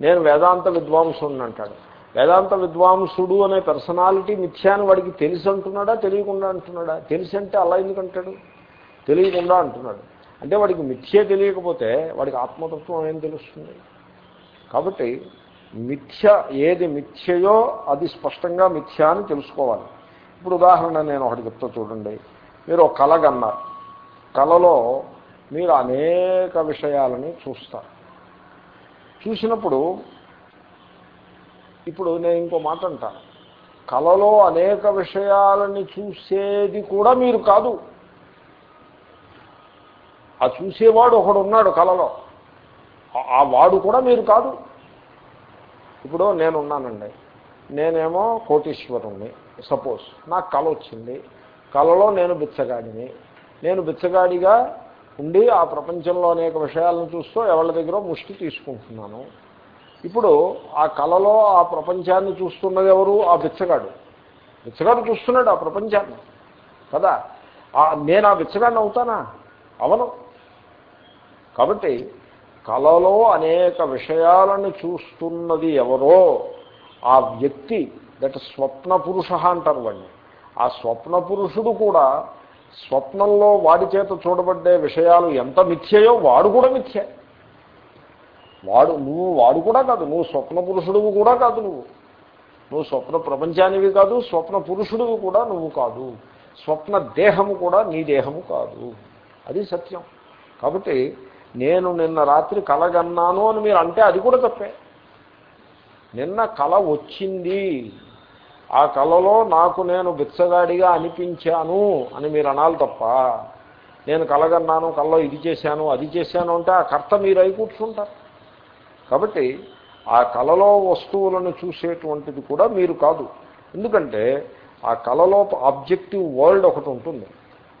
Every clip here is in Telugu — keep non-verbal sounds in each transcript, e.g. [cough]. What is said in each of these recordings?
నేను వేదాంత విద్వాంసుని అంటాడు వేదాంత విద్వాంసుడు అనే పర్సనాలిటీ మిథ్యాన్ని వాడికి తెలిసి అంటున్నాడా తెలియకుండా అంటున్నాడా? తెలిసి అంటే అలా ఎందుకంటాడు? తెలియకుండా అంటున్నాడు. అంటే వాడికి మిథ్యే తెలియకపోతే వాడికి ఆత్మతత్వం ఏం తెలుస్తుంది? కాబట్టి మిథ్య ఏది మిథ్యయో అది స్పష్టంగా మిథ్య అని తెలుసుకోవాలి. ఇప్పుడు ఉదాహరణ నేను ఒకటి చెప్తా చూడండి. మీరు ఒక కళ కన్నారు. కళలో మీరు అనేక విషయాలని చూస్తారు. చూసినప్పుడు ఇప్పుడు నేను ఇంకో మాట అంటాను కళలో అనేక విషయాలని చూసేది కూడా మీరు కాదు. ఆ చూసేవాడు ఒకడు ఉన్నాడు కళలో ఆ- వాడు కూడా మీరు కాదు. ఇప్పుడు నేనున్నానండి. నేనేమో కోటీశ్వరుణ్ణి. సపోజ్ నాకు కళ వచ్చింది. కళలో నేను బిచ్చగాడిని. నేను బిచ్చగాడిగా ఉండి ఆ ప్రపంచంలో అనేక విషయాలను చూస్తూ ఎవరి దగ్గర ముష్టి తీసుకుంటున్నాను. ఇప్పుడు ఆ కళలో ఆ ప్రపంచాన్ని చూస్తున్నది ఎవరు? ఆ బిచ్చగాడు. బిచ్చగాడు చూస్తున్నాడు ఆ ప్రపంచాన్ని. కదా? నేను ఆ బిచ్చగాడిని అవుతానా? అవను. కాబట్టి కళలో అనేక విషయాలను చూస్తున్నది ఎవరో ఆ వ్యక్తి దట్ స్వప్న పురుష అంటారు వాడిని. ఆ స్వప్న పురుషుడు కూడా స్వప్నంలో వాడి చేత చూడబడ్డే విషయాలు ఎంత మిథ్యయో వాడు కూడా మిథ్య. వాడు నువ్వు వాడు కూడా కాదు నువ్వు స్వప్న పురుషుడువు కూడా కాదు నువ్వు. నువ్వు స్వప్న ప్రపంచానివి కాదు స్వప్న పురుషుడువు కూడా నువ్వు కాదు. స్వప్న దేహము కూడా నీ దేహము కాదు. అది సత్యం. కాబట్టి నేను నిన్న రాత్రి కలగన్నాను అని మీరు అంటే అది కూడా తప్పే. నిన్న కళ వచ్చింది. ఆ కళలో నాకు నేను బిచ్చగాడిగా అనిపించాను అని మీరు అనాలి తప్ప నేను కలగన్నాను కళ్ళలో ఇది చేశాను అది చేశాను అంటే ఆ కర్త మీరు అయి కూర్చుంటారు. కాబట్టి ఆ కళలో వస్తువులను చూసేటువంటిది కూడా మీరు కాదు. ఎందుకంటే ఆ కళలో ఆబ్జెక్టివ్ వరల్డ్ ఒకటి ఉంటుంది.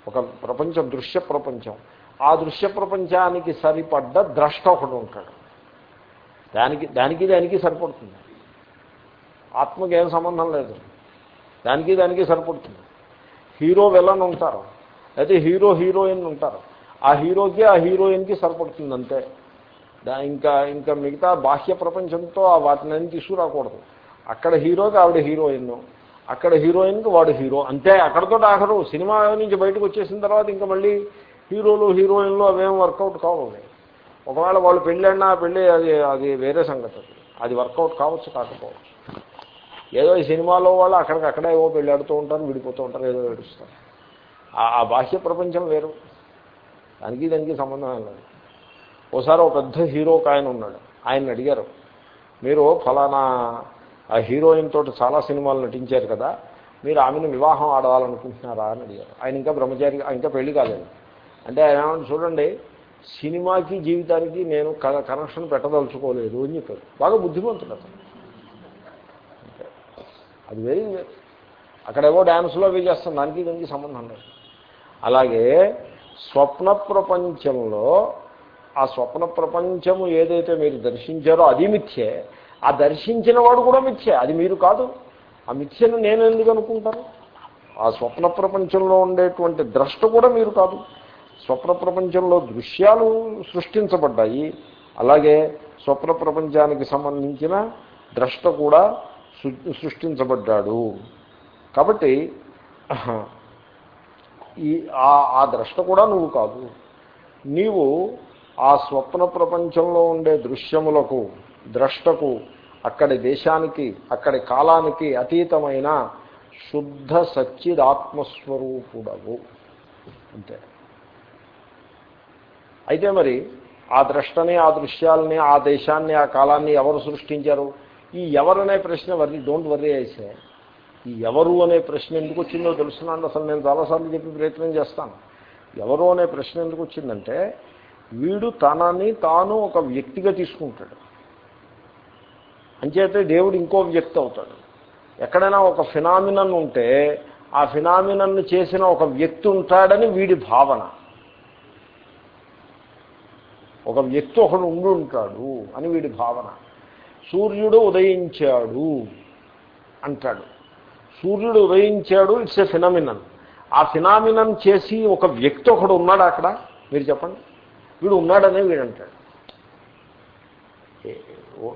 ఒక ప్రపంచం దృశ్య ప్రపంచం. ఆ దృశ్య ప్రపంచానికి సరిపడ్డ ద్రష్ట ఒకటి ఉంటాడు. దానికి దానికి దానికి సరిపడుతుంది. ఆత్మకి ఏం సంబంధం లేదు. దానికి దానికి సరిపడుతుంది. హీరో విలన్ ఉంటారు. అయితే హీరో హీరోయిన్ ఉంటారు. ఆ హీరోకి ఆ హీరోయిన్కి సరిపడుతుంది అంతే. దా ఇంకా ఇంకా మిగతా బాహ్య ప్రపంచంతో ఆ వాటిని అన్ని తీసుకురాకూడదు. అక్కడ హీరోకి ఆవిడ హీరోయిన్. అక్కడ హీరోయిన్కి వాడు హీరో. అంతే అక్కడతో ఆఖరు. సినిమా నుంచి బయటకు వచ్చేసిన తర్వాత ఇంకా మళ్ళీ హీరోలు హీరోయిన్లు అవేం వర్కౌట్ కావు. ఒకవేళ వాళ్ళు పెళ్ళైనా పెళ్ళి అది అది వేరే సంగతి. అది అది వర్కౌట్ కావచ్చు కాకపోవచ్చు. ఏదో ఈ సినిమాలో వాళ్ళు అక్కడికి అక్కడే ఏవో పెళ్ళాడుతూ ఉంటారు విడిపోతూ ఉంటారు ఏదో ఏడుస్తారు. ఆ- ఆ బాహ్య ప్రపంచం వేరు. దానికి దానికి సంబంధం ఏం లేదు. ఓసారి ఒక పెద్ద హీరో ఒక ఆయన ఉన్నాడు. ఆయన అడిగారు. మీరు ఫలానా ఆ హీరోయిన్ తోటి చాలా సినిమాలు నటించారు కదా మీరు ఆమెను వివాహం ఆడవాలనుకుంటున్నారా అని అడిగారు. ఆయన ఇంకా బ్రహ్మచారి ఇంకా పెళ్ళి కాలేదు. అంటే ఆయన ఏమంటే చూడండి సినిమాకి జీవితానికి నేను క- కనెక్షన్ పెట్టదలుచుకోలేదు అని చెప్పారు. బాగా బుద్ధిమంతుడు అతను. అది వేరే వేరు అక్కడేవో డ్యాన్స్లో అవి చేస్తాం దానికి దానికి సంబంధం లేదు. అలాగే స్వప్న ప్రపంచంలో ఆ స్వప్న ప్రపంచము ఏదైతే మీరు దర్శించారో అది మిథ్యే. ఆ దర్శించిన వాడు కూడా మిథ్యే. అది మీరు కాదు. ఆ మిథ్యను నేను ఎందుకు అనుకుంటాను? ఆ స్వప్న ప్రపంచంలో ఉండేటువంటి ద్రష్ట కూడా మీరు కాదు. స్వప్న ప్రపంచంలో దృశ్యాలు సృష్టించబడ్డాయి. అలాగే స్వప్న ప్రపంచానికి సంబంధించిన ద్రష్ట కూడా సృష్టించబడ్డాడు. కాబట్టి ఈ ఆ ద్రష్ట కూడా నువ్వు కాదు. నీవు ఆ స్వప్న ప్రపంచంలో ఉండే దృశ్యములకు ద్రష్టకు అక్కడి దేశానికి అక్కడి కాలానికి అతీతమైన శుద్ధ సచ్చిదాత్మస్వరూపుడవు. అంతే. అయితే మరి ఆ ద్రష్టని ఆ దృశ్యాలని ఆ దేశాన్ని ఆ కాలాన్ని ఎవరు సృష్టించారు? ఈ ఎవరనే ప్రశ్న వర్రి డోంట్ వర్రీ అయితే ఈ ఎవరు అనే ప్రశ్న ఎందుకు వచ్చిందో తెలుసునండి అసలు నేను చాలాసార్లు చెప్పి ప్రయత్నం చేస్తాను. ఎవరు అనే ప్రశ్న ఎందుకు వచ్చిందంటే వీడు తనని తాను ఒక వ్యక్తిగా తీసుకుంటాడు. అంచేతే దేవుడు ఇంకో వ్యక్తి అవుతాడు. ఎక్కడైనా ఒక ఫినామినన్ ఉంటే ఆ ఫినామినన్ను చేసిన ఒక వ్యక్తి ఉంటాడని వీడి భావన. ఒక వ్యక్తి ఒకడు ఉండి ఉంటాడు అని వీడి భావన. సూర్యుడు ఉదయించాడు అంటాడు. సూర్యుడు ఉదయించాడు ఇట్స్ ఎ ఫినామినన్ ఆ ఫినామినన్ చేసి ఒక వ్యక్తి ఒకడు ఉన్నాడు అక్కడ? మీరు చెప్పండి. వీడు ఉన్నాడనే వీడు అంటాడు. ఏ- ఓ-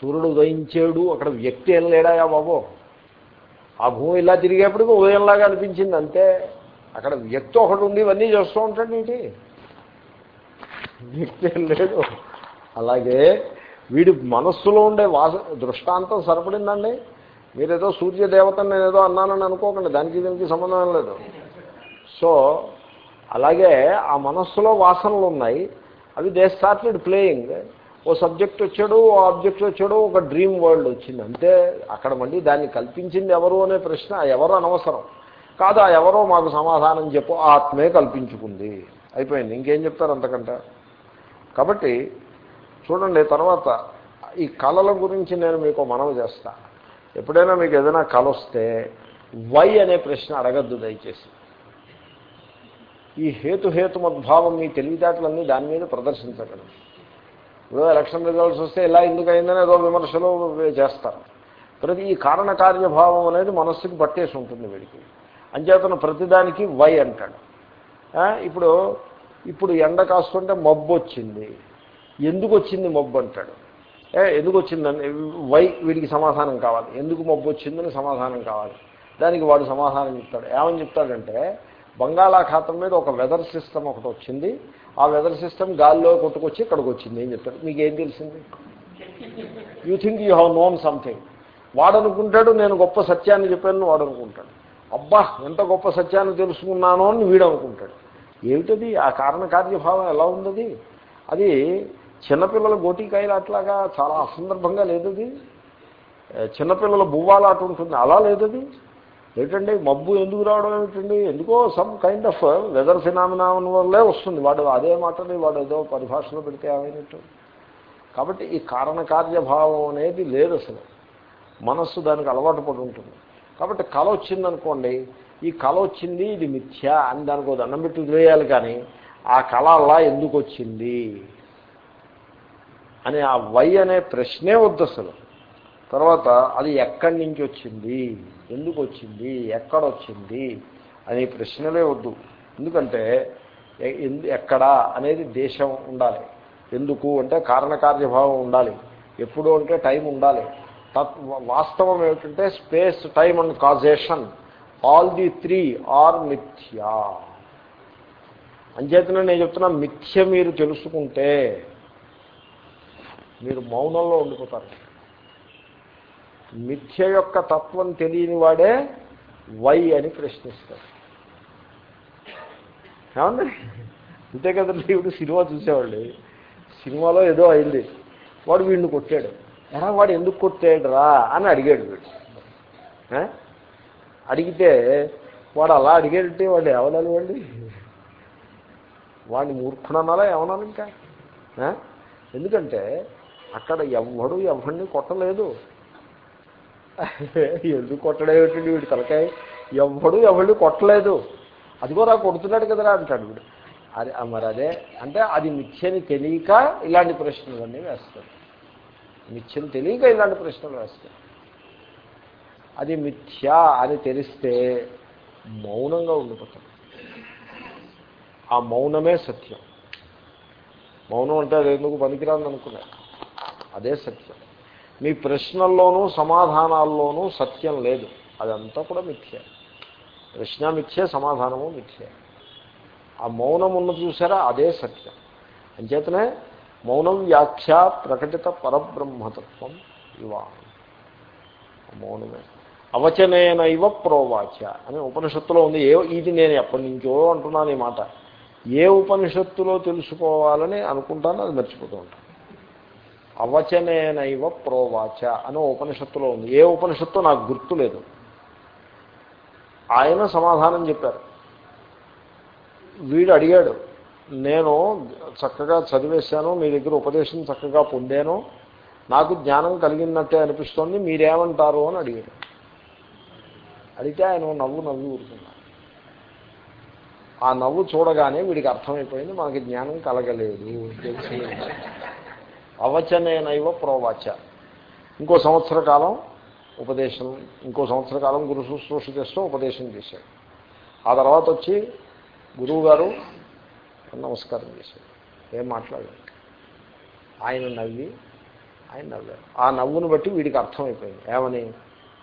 సూర్యుడు ఉదయించాడు అక్కడ వ్యక్తి ఏం లేడాయా బాబు? ఆ భూమి ఇలా తిరిగేప్పటికి ఉదయంలాగా అనిపించింది అంతే. అక్కడ వ్యక్తి ఒకటి ఉండి ఇవన్నీ చేస్తూ ఉంటాడు ఏంటి వ్యక్తి ఏం లేడు. అలాగే వీడి మనస్సులో ఉండే వాస దృష్టాంతం సరిపడిందండి? మీరేదో సూర్యదేవతను ఏదో అన్నానని అనుకోకండి. దానికి దీనికి సంబంధం లేదు. సో అలాగే ఆ మనస్సులో వాసనలు ఉన్నాయి అవి దే స్టార్టెడ్ ప్లేయింగ్. ఓ సబ్జెక్ట్ వచ్చాడు ఓ ఆబ్జెక్ట్ వచ్చాడు ఒక డ్రీమ్ వరల్డ్ వచ్చింది. అంతే అక్కడ మళ్ళీ దాన్ని కల్పించింది ఎవరు అనే ప్రశ్న ఎవరు అనవసరం. కాదు ఆ ఎవరో మాకు సమాధానం చెప్పు ఆత్మే కల్పించుకుంది. అయిపోయింది. ఇంకేం చెప్తారు అంతకంటే? కాబట్టి చూడండి తర్వాత ఈ కళల గురించి నేను మీకు మనవి చేస్తా. ఎప్పుడైనా మీకు ఏదైనా కళ వస్తే వై అనే ప్రశ్న అడగద్దు దయచేసి. ఈ హేతుహేతుమద్భావం మీ తెలివితేటలన్నీ దాని మీద ప్రదర్శించగలరు ఇప్పుడు ఎలక్షన్ రిజల్ట్స్ వస్తే ఇలా ఎందుకు అయిందని ఏదో విమర్శలు చేస్తారు. ప్రతి ఈ కారణ కార్యభావం అనేది మనస్సుకి పట్టేసి ఉంటుంది వీడికి. అంచేతన ప్రతిదానికి వై అంటాడు. ఇప్పుడు ఇప్పుడు ఎండ కాస్తుంటే మబ్బు వచ్చింది ఎందుకు వచ్చింది మబ్బు అంటాడు. ఏ ఎందుకు వచ్చిందని వై వీడికి సమాధానం కావాలి. ఎందుకు మబ్బు వచ్చిందని సమాధానం కావాలి. దానికి వాడు సమాధానం చెప్తాడు. ఏమని చెప్తాడంటే బంగాళాఖాతం మీద ఒక వెదర్ సిస్టమ్ ఒకటి వచ్చింది. ఆ వెదర్ సిస్టమ్ గాల్లో కొట్టుకొచ్చి ఇక్కడికి వచ్చింది. ఏం చెప్తాడు? మీకు ఏం తెలిసింది? You think you have known something వాడు అనుకుంటాడు నేను గొప్ప సత్యాన్ని చెప్పాను వాడు అనుకుంటాడు అబ్బా ఎంత గొప్ప సత్యాన్ని తెలుసుకున్నానో అని వీడు అనుకుంటాడు ఏమిటది? ఆ కారణ కార్యభావం ఎలా ఉంది అది చిన్నపిల్లల గోటికాయలు అట్లాగా చాలా అసందర్భంగా లేదు అది చిన్నపిల్లల బువ్వాలాట ఉంటుంది అలా లేదు అది ఏంటండి మబ్బు ఎందుకు రావడం ఏమిటండి? ఎందుకో some kind of weather phenomenon వల్లే వస్తుంది. వాడు అదే మాటని వాడు ఏదో పరిభాషలో పెడితే ఏమైనట్టు. కాబట్టి ఈ కారణకార్యభావం అనేది లేదు అసలు. మనస్సు దానికి అలవాటు పడి ఉంటుంది. కాబట్టి కళ వచ్చిందనుకోండి ఈ కళ వచ్చింది ఇది మిథ్య అని దానికి దండం పెట్టి వదిలేయాలి కానీ ఆ కళ అలా ఎందుకు వచ్చింది? అని ఆ వై అనే ప్రశ్నే వద్దు అసలు. తర్వాత అది ఎక్కడి నుంచి వచ్చింది? ఎందుకు వచ్చింది? ఎక్కడ వచ్చింది? అనే ప్రశ్నలే వద్దు. ఎందుకంటే ఎక్కడా ఎందు- ఎక్కడ అనేది దేశం ఉండాలి. ఎందుకు అంటే కారణకార్యభావం ఉండాలి. ఎప్పుడు అంటే టైం ఉండాలి. తత్ వాస్తవం ఏమిటంటే space time and causation all the three are మిథ్యా. అంచేతనే నేను చెప్తున్నా మిథ్య మీరు తెలుసుకుంటే మీరు మౌనంలో ఉండిపోతారు. మిథ్య యొక్క తత్వం తెలియని వాడే వై అని ప్రశ్నిస్తారు. ఏమండి? అంతే కదండి ఇప్పుడు సినిమా చూసేవాళ్ళు. సినిమాలో ఏదో అయింది. వాడు వీడిని కొట్టాడు. ఎలా వాడు ఎందుకు కొట్టాడు రా అని అడిగాడు వీడు. అడిగితే వాడు అలా అడిగాడంటే వాడు ఏమనాలి వాడి వాడిని మూర్ఖుడనాలా ఏమనాలి ఇంకా? ఎందుకంటే అక్కడ ఎవ్వడు ఎవరిని కొట్టలేదు. [laughs] ఎందుకు కొట్టడేమిటండి వీడు తలకాయ? ఎవ్వడు ఎవరిని కొట్టలేదు. అదిగో కూడా కొడుతున్నాడు కదరా అంటాడు వీడు. అది మరి అదే అంటే అది మిథ్యని తెలియక ఇలాంటి ప్రశ్నలన్నీ వేస్తాడు. మిథ్యని తెలియక ఇలాంటి ప్రశ్నలు వేస్తాడు. అది మిథ్య అని తెలిస్తే మౌనంగా ఉండిపోతాడు. ఆ మౌనమే సత్యం. మౌనం అంటే అది ఎందుకు పనికిరాదు అనుకున్నా అదే సత్యం. మీ ప్రశ్నల్లోనూ సమాధానాల్లోనూ సత్యం లేదు. అదంతా కూడా మిథ్య. ప్రశ్న మిథ్యే సమాధానము మిథ్యే. ఆ మౌనం ఉన్న చూసారా? అదే సత్యం. అంచేతనే మౌనం వ్యాఖ్య ప్రకటిత పరబ్రహ్మతత్వం ఇవా. మౌనమే. అవచనేనైవ ప్రోవాచ అని ఉపనిషత్తులో ఉంది. ఏ ఇది నేను ఎప్పటి నుంచో అంటున్నాను ఈ మాట. ఏ ఉపనిషత్తులో తెలుసుకోవాలని అనుకుంటానో అది మర్చిపోతూ ఉంటాను. అవచనేనైవ ప్రోవాచ అని ఉపనిషత్తులో ఉంది. ఏ ఉపనిషత్తు నాకు గుర్తు లేదు. ఆయన సమాధానం చెప్పారు. వీడు అడిగాడు నేను చక్కగా చదివేశాను మీ దగ్గర ఉపదేశం చక్కగా పొందాను నాకు జ్ఞానం కలిగినట్టే అనిపిస్తోంది మీరేమంటారు? అని అడిగాడు. అడిగితే ఆయన నవ్వు నవ్వు ఊరుకున్నాడు. ఆ నవ్వు చూడగానే వీడికి అర్థమైపోయింది మనకి జ్ఞానం కలగలేదు తెలిసి అవచనేనైవ ప్రోవాచ. ఇంకో సంవత్సర కాలం ఉపదేశం ఇంకో సంవత్సర కాలం గురు శుశ్రూష చేస్తూ ఉపదేశం చేశాడు. ఆ తర్వాత వచ్చి గురువు గారు నమస్కారం చేశాడు ఏం మాట్లాడాడు ఆయన నవ్వి ఆయన నవ్వారు. ఆ నవ్వును బట్టి వీడికి అర్థమైపోయింది. ఏమని?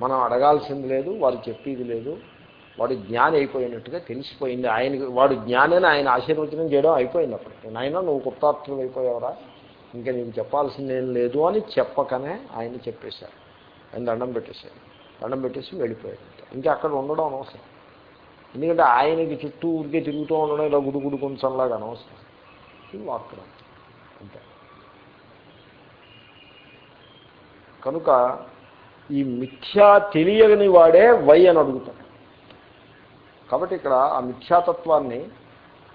మనం అడగాల్సింది లేదు వారు చెప్పేది లేదు వాడు జ్ఞాని అయిపోయినట్టుగా తెలిసిపోయింది. ఆయనకి వాడు జ్ఞానని ఆయన ఆశీర్వచనం చేయడం అయిపోయింది అప్పటికి నాయన నువ్వు కృతార్థులు అయిపోయావరా ఇంకా నీకు చెప్పాల్సిందేం లేదు అని చెప్పకనే ఆయన చెప్పేశారు. ఆయన దండం పెట్టేశారు. దండం పెట్టేసి వెళ్ళిపోయారు ఇంకా అక్కడ ఉండడం అనవసరం. ఎందుకంటే ఆయనకి చుట్టూ ఊరికే తిరుగుతూ ఉండడం ఇలా గుడుగుడు కొంచెంలాగా అనవసరం ఇది వాక్కడం అంతే. కనుక ఈ మిథ్యా తెలియని వాడే వై అని అడుగుతాడు. కాబట్టి ఇక్కడ ఆ మిథ్యాతత్వాన్ని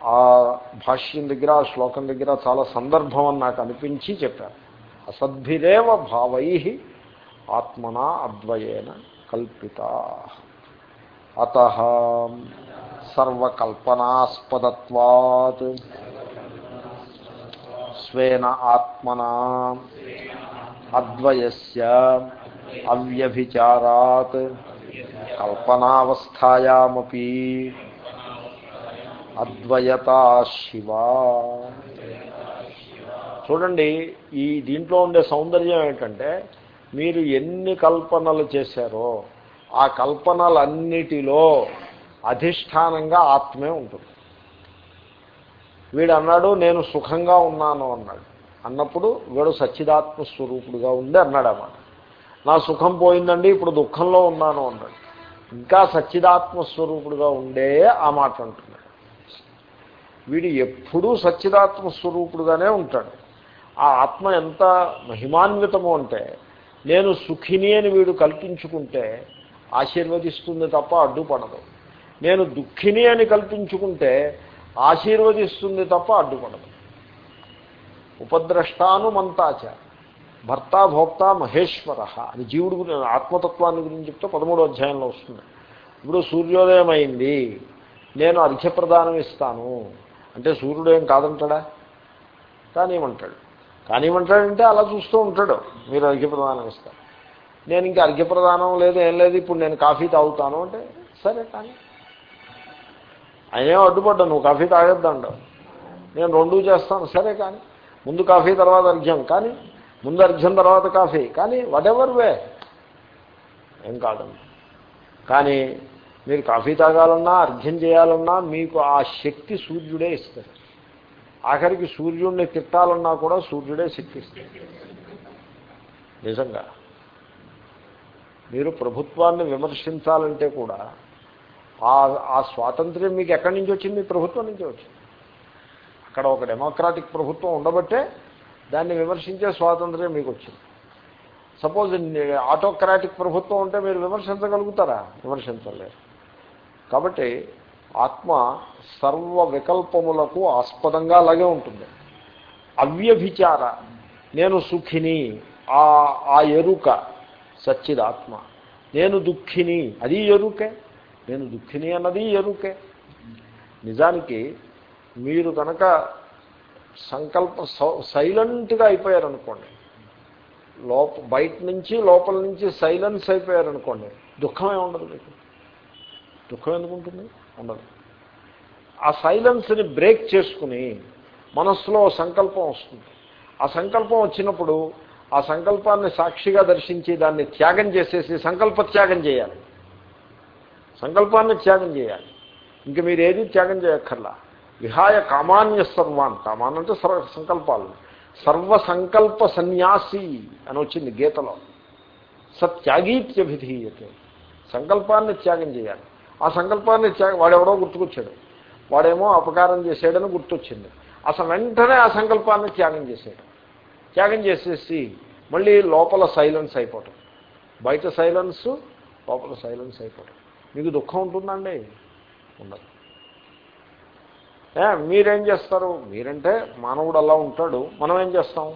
ఆ భాష్యం దగ్గర ఆ శ్లోకం దగ్గర చాలా సందర్భం అని నాకు అనిపించి చెప్పారు. అసద్భిరేవ భావై ఆత్మనా అద్వయేన కల్పిత. అత సర్వకల్పనాస్పదత్వాత్ స్వేన ఆత్మనా అద్వయస్య అవ్యభిచారాత్ కల్పనావస్థాయామీ అద్వయతా శివ. చూడండి ఈ దీంట్లో ఉండే సౌందర్యం ఏంటంటే మీరు ఎన్ని కల్పనలు చేశారో ఆ కల్పనలన్నిటిలో అధిష్టానంగా ఆత్మే ఉంటుంది. వీడు అన్నాడు నేను సుఖంగా ఉన్నాను అన్నాడు. అన్నప్పుడు వీడు సచ్చిదాత్మ స్వరూపుడుగా ఉంది అన్నాడు అన్నమాట నా సుఖం పోయిందండి ఇప్పుడు దుఃఖంలో ఉన్నాను అన్నాడు. ఇంకా సచ్చిదాత్మ స్వరూపుడుగా ఉండే ఆ మాట అంటున్నాడు. వీడు ఎప్పుడూ సచ్చిదాత్మ స్వరూపుడుగానే ఉంటాడు. ఆ ఆత్మ ఎంత మహిమాన్వితము అంటే నేను సుఖిని అని వీడు కల్పించుకుంటే ఆశీర్వదిస్తుంది తప్ప అడ్డుపడదు నేను దుఃఖిని అని కల్పించుకుంటే ఆశీర్వదిస్తుంది తప్ప అడ్డుపడదు ఉపద్రష్టాను మంతాచ భర్త భోక్త మహేశ్వర. అని జీవుడు గురించి ఆత్మతత్వాన్ని గురించి చెప్తే పదమూడో అధ్యాయంలో వస్తుంది. ఇప్పుడు సూర్యోదయం అయింది నేను అర్ఘ్యప్రదానం ఇస్తాను. అంటే సూర్యుడు ఏం కాదంటాడా? కానివ్వంటాడు. కానివ్వంటాడంటే అలా చూస్తూ ఉంటాడు. మీరు అర్ఘ్యప్రదానం ఇస్తారు. నేను ఇంకా అర్ఘ్యప్రదానం లేదు ఏం లేదు ఇప్పుడు నేను కాఫీ తాగుతాను అంటే సరే కానీ. ఆయనేం అడ్డుపడ్డా నువ్వు కాఫీ తాగొద్దండవు నేను రెండూ చేస్తాను సరే కానీ. ముందు కాఫీ తర్వాత అర్ఘ్యం. కానీ ముందు అర్ఘ్యం తర్వాత కాఫీ. కానీ వాటెవర్ వే ఏం కాదండి కానీ మీరు కాఫీ తాగాలన్నా అర్ఘ్యం చేయాలన్నా మీకు ఆ శక్తి సూర్యుడే ఇస్తారు ఆఖరికి సూర్యుడిని తిట్టాలన్నా కూడా సూర్యుడే శక్తి నిజంగా. మీరు ప్రభుత్వాన్ని విమర్శించాలంటే కూడా ఆ ఆ స్వాతంత్ర్యం మీకు ఎక్కడి నుంచి వచ్చింది? ప్రభుత్వం నుంచి వచ్చింది. అక్కడ ఒక డెమోక్రాటిక్ ప్రభుత్వం ఉండబట్టే దాన్ని విమర్శించే స్వాతంత్ర్యం మీకు వచ్చింది. సపోజ్ ఆటోక్రాటిక్ ప్రభుత్వం ఉంటే మీరు విమర్శించగలుగుతారా? విమర్శించలేరు. కాబట్టి ఆత్మ సర్వ వికల్పములకు ఆస్పదంగా అలాగే ఉంటుంది. అవ్యభిచార నేను సుఖిని ఆ ఆ ఎరుక సచ్చిదాత్మ నేను దుఃఖిని అది ఎరుకే. నేను దుఃఖిని అన్నది ఎరుకే. నిజానికి మీరు కనుక సంకల్ప సైలెంట్గా అయిపోయారనుకోండి లోప బయట నుంచి లోపల నుంచి సైలెన్స్ అయిపోయారనుకోండి దుఃఖమే ఉండదు మీకు? దుఃఖం ఎందుకు ఉంటుంది ఉండదు. ఆ సైలెన్స్ని బ్రేక్ చేసుకుని మనస్సులో సంకల్పం వస్తుంది. ఆ సంకల్పం వచ్చినప్పుడు ఆ సంకల్పాన్ని సాక్షిగా దర్శించి దాన్ని త్యాగం చేసేసి సంకల్ప త్యాగం చేయాలి. సంకల్పాన్ని త్యాగం చేయాలి. ఇంక మీరు ఏది త్యాగం చేయక్కర్లా. విహాయ కామాన్య సర్వాన్. కామాన్ అంటే సర్వ సంకల్పాలు. సర్వ సంకల్ప సన్యాసి అని వచ్చింది గీతలో. సత్యాగీత్యభిధీయతే. సంకల్పాన్ని త్యాగం చేయాలి. ఆ సంకల్పాన్ని వాడెవడో గుర్తుకొచ్చాడు. వాడేమో అపకారం చేశాడని గుర్తొచ్చింది. అసలు వెంటనే ఆ సంకల్పాన్ని త్యాగం చేశాడు. త్యాగం చేసేసి మళ్ళీ లోపల సైలెన్స్ అయిపోవటం. బయట సైలెన్స్ లోపల సైలెన్స్ అయిపోవటం. మీకు దుఃఖం ఉంటుందండి ఉండదు. మీరేం చేస్తారు? మీరంటే మానవుడు అలా ఉంటాడు. మనం ఏం చేస్తాం?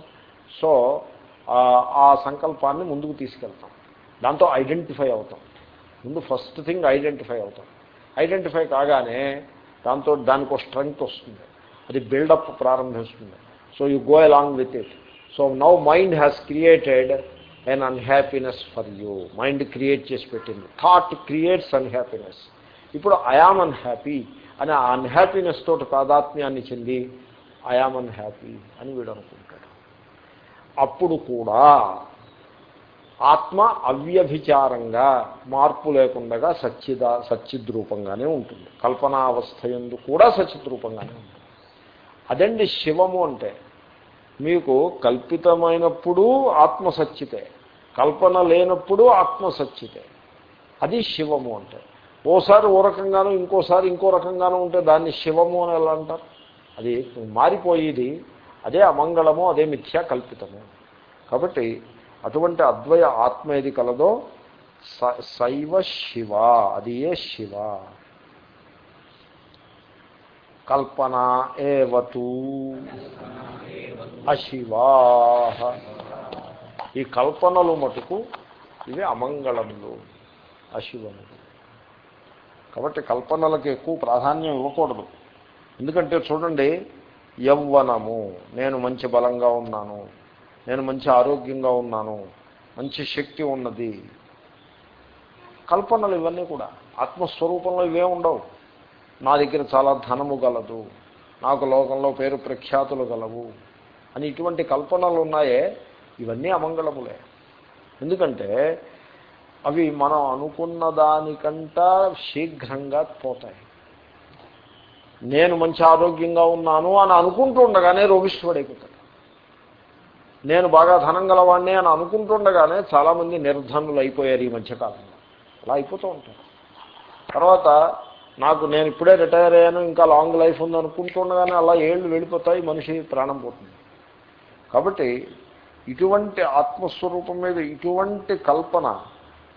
సో ఆ సంకల్పాన్ని ముందుకు తీసుకెళ్తాం. దాంతో ఐడెంటిఫై అవుతాం. ముందు ఫస్ట్ థింగ్ ఐడెంటిఫై అవుతాం. ఐడెంటిఫై కాగానే దాంతో దానికి స్ట్రెంగ్త్ వస్తుంది. అది బిల్డప్ ప్రారంభిస్తుంది so you go along with it so now mind has created an unhappiness for you mind create చేసి పెట్టింది. థాట్ క్రియేట్స్ అన్హ్యాపీనెస్ ఇప్పుడు ఐఆమ్ అన్హ్యాపీ అని ఆ అన్హ్యాపీనెస్ తోటి తాదాత్మ్యాన్ని చెంది ఐఆమ్ అన్హ్యాపీ అని వీడు అనుకుంటాడు. అప్పుడు కూడా ఆత్మ అవ్యభిచారంగా మార్పు లేకుండా సచ్చిద సచ్చిద్రూపంగానే ఉంటుంది. కల్పనావస్థ ఎందు కూడా సచిద్రూపంగానే ఉంటుంది. అదండి శివము అంటే. మీకు కల్పితమైనప్పుడు ఆత్మ సచ్చితే కల్పన లేనప్పుడు ఆత్మ సచ్చితే అది శివము అంటే. ఓసారి ఓ రకంగాను ఇంకోసారి ఇంకో రకంగాను ఉంటే దాన్ని శివము అని ఎలా అంటారు? అది మారిపోయేది అదే అమంగళము అదే మిథ్యా కల్పితము. కాబట్టి అటువంటి అద్వయ ఆత్మ ఏది కలదో శైవ శివ అది ఏ శివ? కల్పన ఏవతూ అశివా ఈ కల్పనలు మటుకు ఇవి అమంగళములు అశివములు. కాబట్టి కల్పనలకు ఎక్కువ ప్రాధాన్యం ఇవ్వకూడదు. ఎందుకంటే చూడండి యవ్వనము నేను మంచి బలంగా ఉన్నాను. నేను మంచి ఆరోగ్యంగా ఉన్నాను మంచి శక్తి ఉన్నది. కల్పనలు ఇవన్నీ కూడా ఆత్మస్వరూపంలో ఇవే ఉండవు. నా దగ్గర చాలా ధనము గలదు నాకు లోకంలో పేరు ప్రఖ్యాతులు గలవు అని ఇటువంటి కల్పనలు ఉన్నాయే ఇవన్నీ అమంగళములే. ఎందుకంటే అవి మనం అనుకున్న దానికంట శీఘ్రంగా పోతాయి. నేను మంచి ఆరోగ్యంగా ఉన్నాను అని అనుకుంటూ ఉండగానే రోగిష్ఠుడైపోతాడు నేను బాగా ధనం గలవాడిని అని అనుకుంటుండగానే చాలామంది నిర్ధనులు అయిపోయారు ఈ మధ్యకాలంలో. అలా అయిపోతూ ఉంటారు. తర్వాత నాకు నేను ఇప్పుడే రిటైర్ అయ్యాను ఇంకా లాంగ్ లైఫ్ ఉంది అనుకుంటుండగానే అలా ఏళ్ళు వెళ్ళిపోతాయి మనిషి ప్రాణం పోతుంది. కాబట్టి ఇటువంటి ఆత్మస్వరూపం మీద ఇటువంటి కల్పన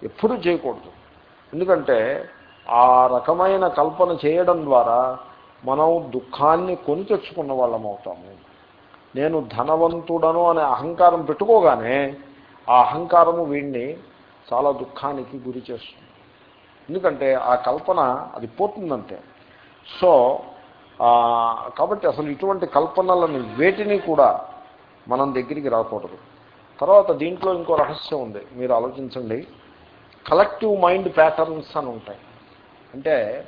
ఎప్పుడూ చేయకూడదు. ఎందుకంటే ఆ రకమైన కల్పన చేయడం ద్వారా మనం దుఃఖాన్ని కొని తెచ్చుకున్న వాళ్ళం అవుతాము. నేను ధనవంతుడను అనే అహంకారం పెట్టుకోగానే ఆ అహంకారము వీడిని చాలా దుఃఖానికి గురి చేస్తుంది. ఎందుకంటే ఆ కల్పన అది పోతుందంతే. సో కాబట్టి అసలు ఇటువంటి కల్పనలను వేటిని కూడా మనం దగ్గరికి రాకూడదు. తర్వాత దీంట్లో ఇంకో రహస్యం ఉంది. మీరు ఆలోచించండి. కలెక్టివ్ మైండ్ ప్యాటర్న్స్ అని ఉంటాయి. అంటే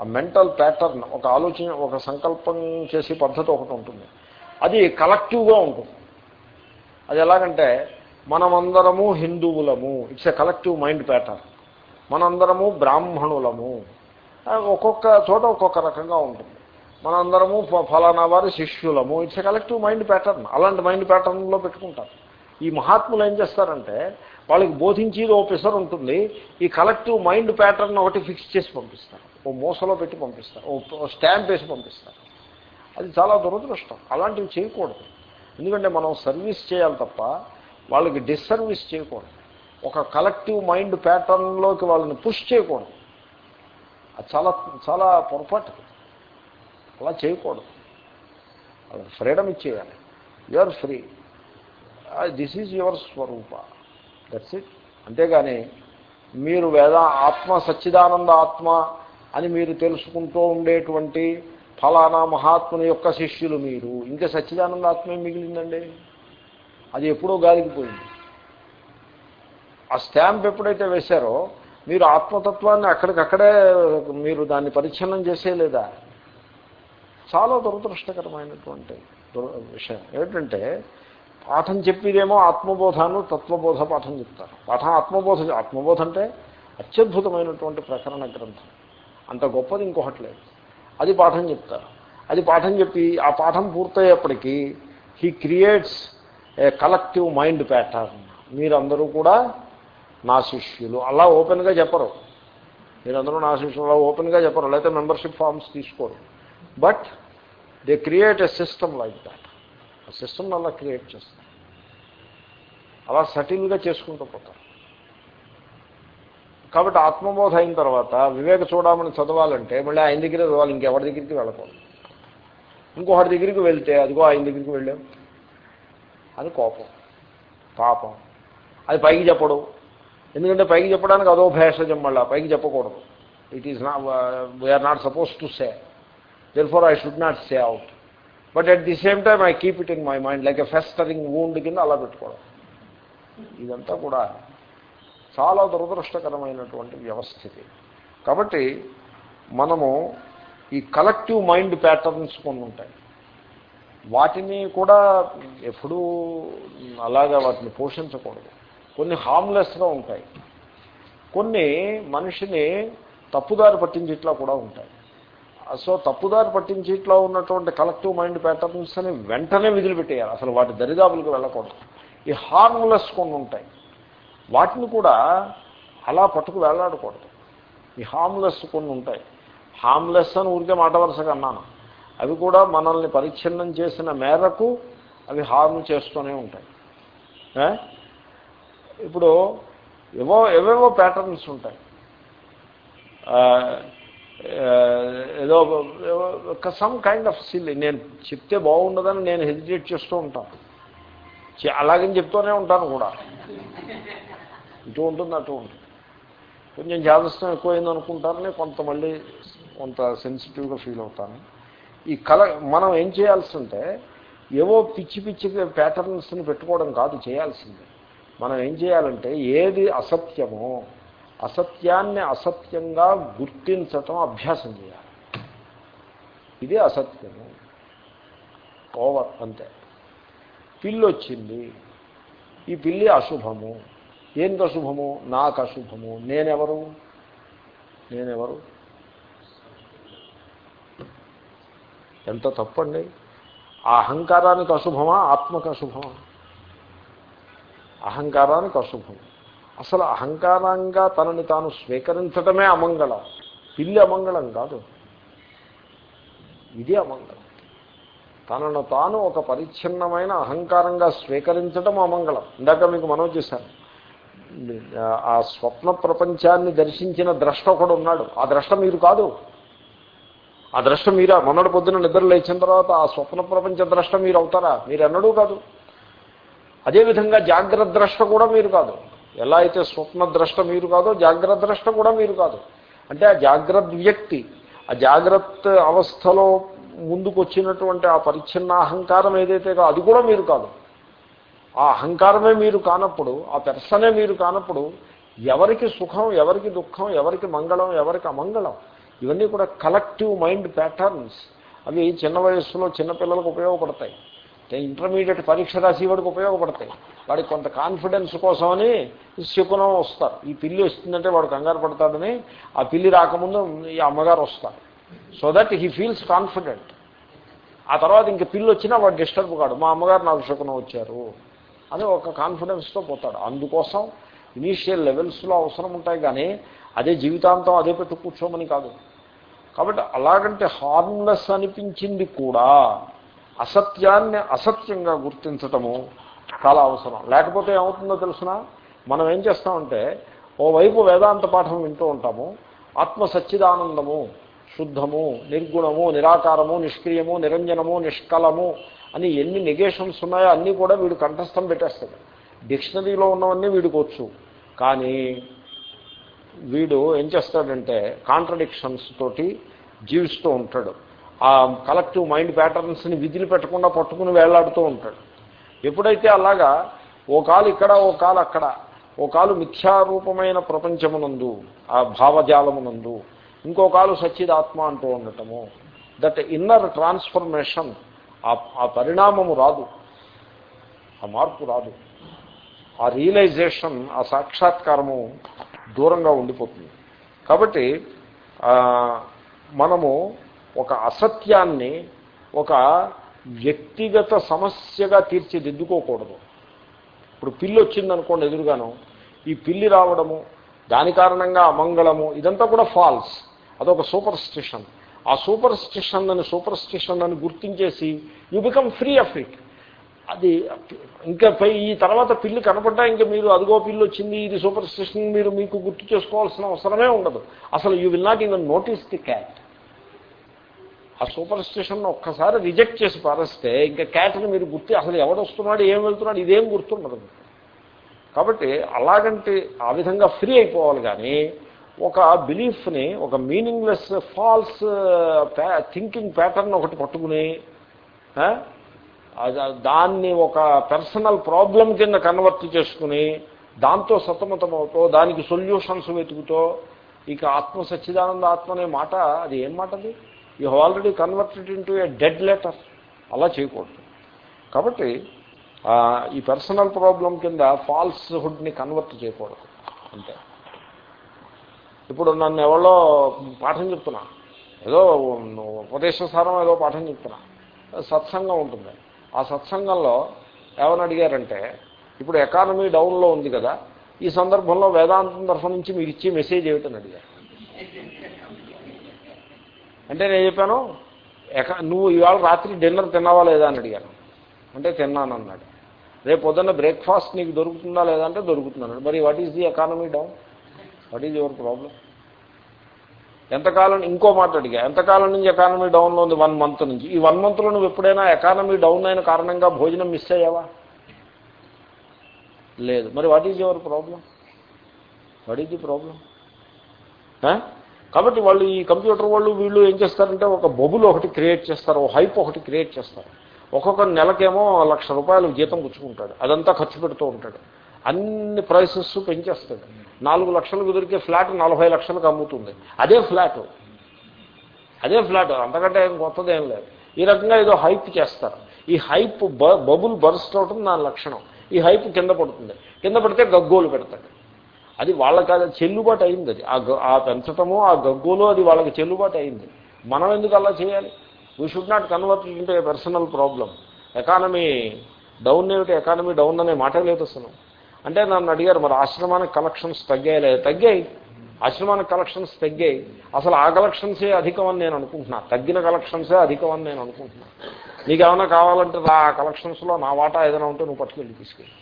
ఆ మెంటల్ ప్యాటర్న్ ఒక ఆలోచన ఒక సంకల్పం చేసే పద్ధతి ఒకటి ఉంటుంది. అది కలెక్టివ్గా ఉంటుంది. అది ఎలాగంటే మనమందరము హిందువులము. It's a collective mind pattern మనందరము బ్రాహ్మణులము. ఒక్కొక్క చోట ఒక్కొక్క రకంగా ఉంటుంది. మనందరము ఫలానా వారి శిష్యులము. It's a collective mind pattern అలాంటి మైండ్ ప్యాటర్న్లో పెట్టుకుంటారు. ఈ మహాత్ములు ఏం చేస్తారంటే వాళ్ళకి బోధించేది ఓ పిసర్ ఉంటుంది. ఈ కలెక్టివ్ మైండ్ ప్యాటర్న్ ఒకటి ఫిక్స్ చేసి పంపిస్తారు. ఓ మూసలో పెట్టి పంపిస్తారు. ఓ స్టాంప్ వేసి పంపిస్తారు. అది చాలా దురదృష్టం. అలాంటివి చేయకూడదు. ఎందుకంటే మనం సర్వీస్ చేయాలి తప్ప వాళ్ళకి డిస్సర్వీస్ చేయకూడదు. ఒక కలెక్టివ్ మైండ్ ప్యాటర్న్లోకి వాళ్ళని పుష్ చేయకూడదు. అది చాలా చాలా పొరపాటు. అలా చేయకూడదు. వాళ్ళకి ఫ్రీడమ్ ఇచ్చేయాలి. You are free this is your Swaroopa. That's it అంతేగాని మీరు వేద ఆత్మ సచ్చిదానంద ఆత్మ అని మీరు తెలుసుకుంటూ ఉండేటువంటి ఫలానా మహాత్ముని యొక్క శిష్యులు మీరు. ఇంకా సచ్చిదానంద ఆత్మే మిగిలిందండి? అది ఎప్పుడో గాలికిపోయింది ఆ స్టాంప్ ఎప్పుడైతే వేశారో మీరు ఆత్మతత్వాన్ని అక్కడికక్కడే మీరు దాన్ని పరిచ్ఛిన్నం చేసేయలేదా చాలా దురదృష్టకరమైనటువంటి విషయం. ఏమిటంటే పాఠం చెప్పేదేమో ఆత్మబోధాను తత్వబోధ పాఠం చెప్తారు. పాఠం ఆత్మబోధ ఆత్మబోధ అంటే అత్యద్భుతమైనటువంటి ప్రకరణ గ్రంథం. అంత గొప్పది ఇంకొకటి లేదు. అది పాఠం చెప్తారు. అది పాఠం చెప్పి ఆ పాఠం పూర్తయ్యేప్పటికీ he creates a collective mind pattern మీరందరూ కూడా నా శిష్యులు. అలా ఓపెన్గా చెప్పరు. మీరందరూ నా శిష్యులు అలా ఓపెన్గా చెప్పరు. లేకపోతే మెంబర్షిప్ ఫామ్స్ తీసుకోరు. But they create a system like that ఆ సిస్టమ్ అలా క్రియేట్ చేస్తారు. అలా సటిల్గా చేసుకుంటూ పోతారు. కాబట్టి ఆత్మబోధ అయిన తర్వాత వివేక చూడమని చదవాలంటే మళ్ళీ ఆయన దగ్గర చదవాలి ఇంకెవరి దగ్గరికి వెళ్ళకూడదు. ఇంకొకటి దగ్గరికి వెళ్తే అదిగో ఆయన దగ్గరికి వెళ్ళాం. అది కోపం. పాపం. అది పైకి చెప్పడం. ఎందుకంటే పైకి చెప్పడానికి అదో భేషజం మళ్ళీ పైకి చెప్పకూడదు. ఇట్ ఈస్ నా we are not suppose to say therefore I should not say out but at the same time I keep it in my mind like a festering wound కింద అలా పెట్టుకోవడం. ఇదంతా కూడా చాలా దురదృష్టకరమైనటువంటి వ్యవస్థితి. కాబట్టి మనము ఈ కలెక్టివ్ మైండ్ ప్యాటర్న్స్ కొన్ని ఉంటాయి. వాటిని కూడా ఎప్పుడూ అలాగా వాటిని పోషించకూడదు. కొన్ని హామ్లెస్గా ఉంటాయి. కొన్ని మనిషిని తప్పుదారి పట్టించేట్లా కూడా ఉంటాయి. సో తప్పుదారి పట్టించేట్లా ఉన్నటువంటి కలెక్టివ్ మైండ్ ప్యాటర్న్స్ అని వెంటనే విదిలిపెట్టేయాలి అసలు వాటి దరిదాపులకు వెళ్ళకూడదు. ఈ హార్మ్లెస్ కొన్ని ఉంటాయి. వాటిని కూడా అలా పట్టుకు వెళ్ళాడకూడదు. ఈ హామ్లెస్ కొన్ని ఉంటాయి. హామ్లెస్ అని ఊరికే మాట వరుసగా అన్నాను. అవి కూడా మనల్ని పరిచ్ఛిన్నం చేసిన మేరకు అవి హార్మ్ చేస్తూనే ఉంటాయి. ఇప్పుడు ఏవో ఏవేవో ప్యాటర్న్స్ ఉంటాయి. ఏదో సమ్ కైండ్ ఆఫ్ సిల్ నేను చెప్తే బాగుండదని నేను హెజిటేట్ చేస్తూ ఉంటాను. అలాగని చెప్తూనే ఉంటాను కూడా. ఇటు ఉంటుంది అటు ఉంటుంది. కొంచెం జాగ్రత్తం ఎక్కువైంది అనుకుంటారని కొంత మళ్ళీ కొంత సెన్సిటివ్గా ఫీల్ అవుతాను. ఈ కళ మనం ఏం చేయాల్సి ఉంటే ఏవో పిచ్చి పిచ్చి ప్యాటర్న్స్ని పెట్టుకోవడం కాదు చేయాల్సింది. మనం ఏం చేయాలంటే ఏది అసత్యమో అసత్యాన్ని అసత్యంగా గుర్తించటం అభ్యాసం చేయాలి. ఇది అసత్యము. ఓవర్ అంతే. పిల్లి వచ్చింది. ఈ పిల్లి అశుభము. ఏంటి అశుభము నాకు అశుభము నేనెవరు? నేనెవరు? ఎంత తప్పండి. ఆ అహంకారానికి అశుభమా? ఆత్మకు అశుభమా? అహంకారానికి అశుభం. అసలు అహంకారంగా తనని తాను స్వీకరించడమే అమంగళం. పిల్లి అమంగళం కాదు. ఇది అమంగళం. తనను తాను ఒక పరిచ్ఛిన్నమైన అహంకారంగా స్వీకరించడం అమంగళం. ఇందాక మీకు మనం చేశాను. ఆ స్వప్న ప్రపంచాన్ని దర్శించిన ద్రష్ట ఒకడు ఉన్నాడు. ఆ ద్రష్ట మీరు కాదు. ఆ ద్రష్ట మీరా? మొన్నటి పొద్దున నిద్ర లేచిన తర్వాత ఆ స్వప్న ప్రపంచ ద్రష్ట మీరు అవుతారా? మీరు అన్నడూ కాదు. అదేవిధంగా జాగ్రత్త ద్రష్ట కూడా మీరు కాదు. ఎలా అయితే స్వప్న ద్రష్ట మీరు కాదో జాగ్రత్త ద్రష్ట కూడా మీరు కాదు. అంటే ఆ జాగ్రత్త వ్యక్తి ఆ జాగ్రత్త అవస్థలో ముందుకు వచ్చినటువంటి ఆ పరిచ్ఛిన్న అహంకారం ఏదైతే అది కూడా మీరు కాదు. ఆ అహంకారమే మీరు కానప్పుడు ఆ పెర్సనే మీరు కానప్పుడు ఎవరికి సుఖం ఎవరికి దుఃఖం ఎవరికి మంగళం ఎవరికి అమంగళం ఇవన్నీ కూడా కలెక్టివ్ మైండ్ ప్యాటర్న్స్ అవి చిన్న వయస్సులో చిన్నపిల్లలకు ఉపయోగపడతాయి. ఇంటర్మీడియట్ పరీక్ష రాసి వాడికి ఉపయోగపడతాయి. వాడికి కొంత కాన్ఫిడెన్స్ కోసమని శకునం వస్తారు. ఈ పిల్లి వస్తుందంటే వాడు కంగారు పడతాడని ఆ పిల్లి రాకముందు ఈ అమ్మగారు వస్తారు. So that he feels confident ఆ తర్వాత ఇంక పిల్లి వచ్చినా వాడు డిస్టర్బ్ కాడు. మా అమ్మగారు నాకు శకునం వచ్చారు. అని ఒక కాన్ఫిడెన్స్తో పోతాడు. అందుకోసం ఇనీషియల్ లెవెల్స్లో అవసరం ఉంటాయి కానీ అదే జీవితాంతం అదే పెట్టు కూర్చోమని కాదు. కాబట్టి అలాగంటే హార్మ్లెస్ అనిపించింది కూడా అసత్యాన్ని అసత్యంగా గుర్తించటము చాలా అవసరం. లేకపోతే ఏమవుతుందో తెలిసిన? మనం ఏం చేస్తామంటే ఓవైపు వేదాంత పాఠం వింటూ ఉంటాము. ఆత్మ సచ్చిదానందము శుద్ధము నిర్గుణము నిరాకారము నిష్క్రియము నిరంజనము నిష్కలము అని ఎన్ని నెగేషన్స్ ఉన్నాయో అన్నీ కూడా వీడు కంఠస్థం పెట్టేస్తాడు. డిక్షనరీలో ఉన్నవన్నీ వీడుకోవచ్చు కానీ వీడు ఏం చేస్తాడంటే కాంట్రడిక్షన్స్ తోటి జీవిస్తూ ఉంటాడు. ఆ కలెక్టివ్ మైండ్ ప్యాటర్న్స్ని విధులు పెట్టకుండా పట్టుకుని వేలాడుతూ ఉంటాడు. ఎప్పుడైతే అలాగా ఓ కాలు ఇక్కడ ఓ కాలు అక్కడ ఓ కాలు మిథ్యారూపమైన ప్రపంచమునందు ఆ భావజాలమునందు ఇంకో కాలు సచ్చిదాత్మ అంటూ ఉండటము. దట్ ఇన్నర్ ట్రాన్స్ఫర్మేషన్ ఆ పరిణామము రాదు. ఆ మార్పు రాదు. ఆ రియలైజేషన్ ఆ సాక్షాత్కారము దూరంగా ఉండిపోతుంది. కాబట్టి మనము ఒక అసత్యాన్ని ఒక వ్యక్తిగత సమస్యగా తీర్చిదిద్దుకోకూడదు. ఇప్పుడు పిల్లి వచ్చిందనుకోండి ఎదురుగాను ఈ పిల్లి రావడము దాని కారణంగా అమంగళము ఇదంతా కూడా ఫాల్స్ అదొక సూపర్ స్టిషన్ ఆ సూపర్ స్టిషన్ అని సూపర్ స్టిషన్ అని గుర్తించేసి you become free of it అది ఇంకా ఈ తర్వాత పిల్లి కనపడ్డా ఇంకా మీరు అదిగో పిల్లి వచ్చింది ఇది సూపర్ స్టిషన్ మీరు మీకు గుర్తు చేసుకోవాల్సిన అవసరమే ఉండదు. అసలు you will not even notice the cat ఆ సూపర్ స్టిషన్ ఒక్కసారి రిజెక్ట్ చేసి పారేస్తే ఇంకా క్యాట్ని మీరు గుర్తి అసలు ఎవడు వస్తున్నాడు ఏం వెళ్తున్నాడు ఇదేం గుర్తుండదు. కాబట్టి అలాగంటే ఆ విధంగా ఫ్రీ అయిపోవాలి కానీ ఒక బిలీఫ్ని ఒక మీనింగ్లెస్ ఫాల్స్ థింకింగ్ ప్యాటర్న్ ఒకటి పట్టుకుని దాన్ని ఒక పర్సనల్ ప్రాబ్లం కింద కన్వర్ట్ చేసుకుని దాంతో సతమతమవుతో దానికి సొల్యూషన్స్ వెతుకుతో ఇక ఆత్మ సచ్చిదానంద ఆత్మ అనే మాట అది ఏం మాట అది? You have already converted into a dead letter. అలా చేయకూడదు. కాబట్టి ఈ పర్సనల్ ప్రాబ్లం కింద ఫాల్స్ హుడ్ని కన్వర్ట్ చేయకూడదు. అంతే. ఇప్పుడు నన్ను ఎవరో పాఠం చెప్తున్నా. ఏదో ఉపదేశసారం ఏదో పాఠం చెప్తున్నా. సత్సంగం ఉంటుంది. ఆ సత్సంగంలో ఏమని అడిగారంటే ఇప్పుడు ఎకానమీ డౌన్లో ఉంది కదా ఈ సందర్భంలో వేదాంతం తరఫు నుంచి మీరు ఇచ్చే మెసేజ్ ఏమిటని అడిగారు. అంటే నేను చెప్పాను ఎక నువ్వు ఇవాళ రాత్రి డిన్నర్ తిన్నావా లేదా అని అడిగాను. అంటే తిన్నాను అన్నాడు రేపు పొద్దున్న బ్రేక్ఫాస్ట్ నీకు దొరుకుతుందా లేదా అంటే దొరుకుతుందన్నాడు. మరి what is the economy down? What is your problem ఎంతకాలం ఇంకో మాట అడిగా. ఎంతకాలం నుంచి ఎకానమీ డౌన్లో ఉంది? వన్ మంత్ నుంచి. ఈ వన్ మంత్లో నువ్వు ఎప్పుడైనా ఎకానమీ డౌన్ అయిన కారణంగా భోజనం మిస్ అయ్యావా? లేదు. మరి what is your problem what is the problem కాబట్టి వాళ్ళు ఈ కంప్యూటర్ వాళ్ళు వీళ్ళు ఏం చేస్తారంటే ఒక బొబుల్ ఒకటి క్రియేట్ చేస్తారు. ఒక హైప్ ఒకటి క్రియేట్ చేస్తారు. ఒక్కొక్క నెలకేమో లక్ష రూపాయలు జీతం పుచ్చుకుంటాడు అదంతా ఖర్చు పెడుతూ ఉంటాడు. అన్ని ప్రైసెస్ పెంచేస్తాడు. నాలుగు లక్షలకు దొరికే ఫ్లాట్ నలభై లక్షలకు అమ్ముతుంది. అదే ఫ్లాట్. అదే ఫ్లాట్. అంతకంటే ఏం కొత్తది ఏం లేదు. ఈ రకంగా ఏదో హైప్ చేస్తారు. ఈ హైప్ బబుల్ బర్స్ట్ అవటం నా లక్షణం. ఈ హైప్ కింద పడుతుంది. కింద పడితే గగ్గోలు పెడతాడు అది వాళ్ళకి అది చెల్లుబాటు అయింది అది. ఆ పెంచటము ఆ గగ్గోలు అది వాళ్ళకి చెల్లుబాటు అయింది. మనం ఎందుకు అలా చేయాలి? We should not convert into personal problem economy down ఏమిటి? ఎకానమీ డౌన్ అనే మాట లేదు అసలు. అంటే నన్ను అడిగారు మరి ఆశ్రమానికి కలెక్షన్స్ తగ్గాయి తగ్గాయి. ఆశ్రమానికి కలెక్షన్స్ తగ్గాయి. అసలు ఆ కలెక్షన్సే అధికం అని నేను అనుకుంటున్నా. తగ్గిన కలెక్షన్సే అధికం అని నేను అనుకుంటున్నా. నీకు ఏమైనా కావాలంటే ఆ కలెక్షన్స్లో నా వాటా ఏదైనా ఉంటే నువ్వు పట్టుకెళ్ళి తీసుకెళ్ళి.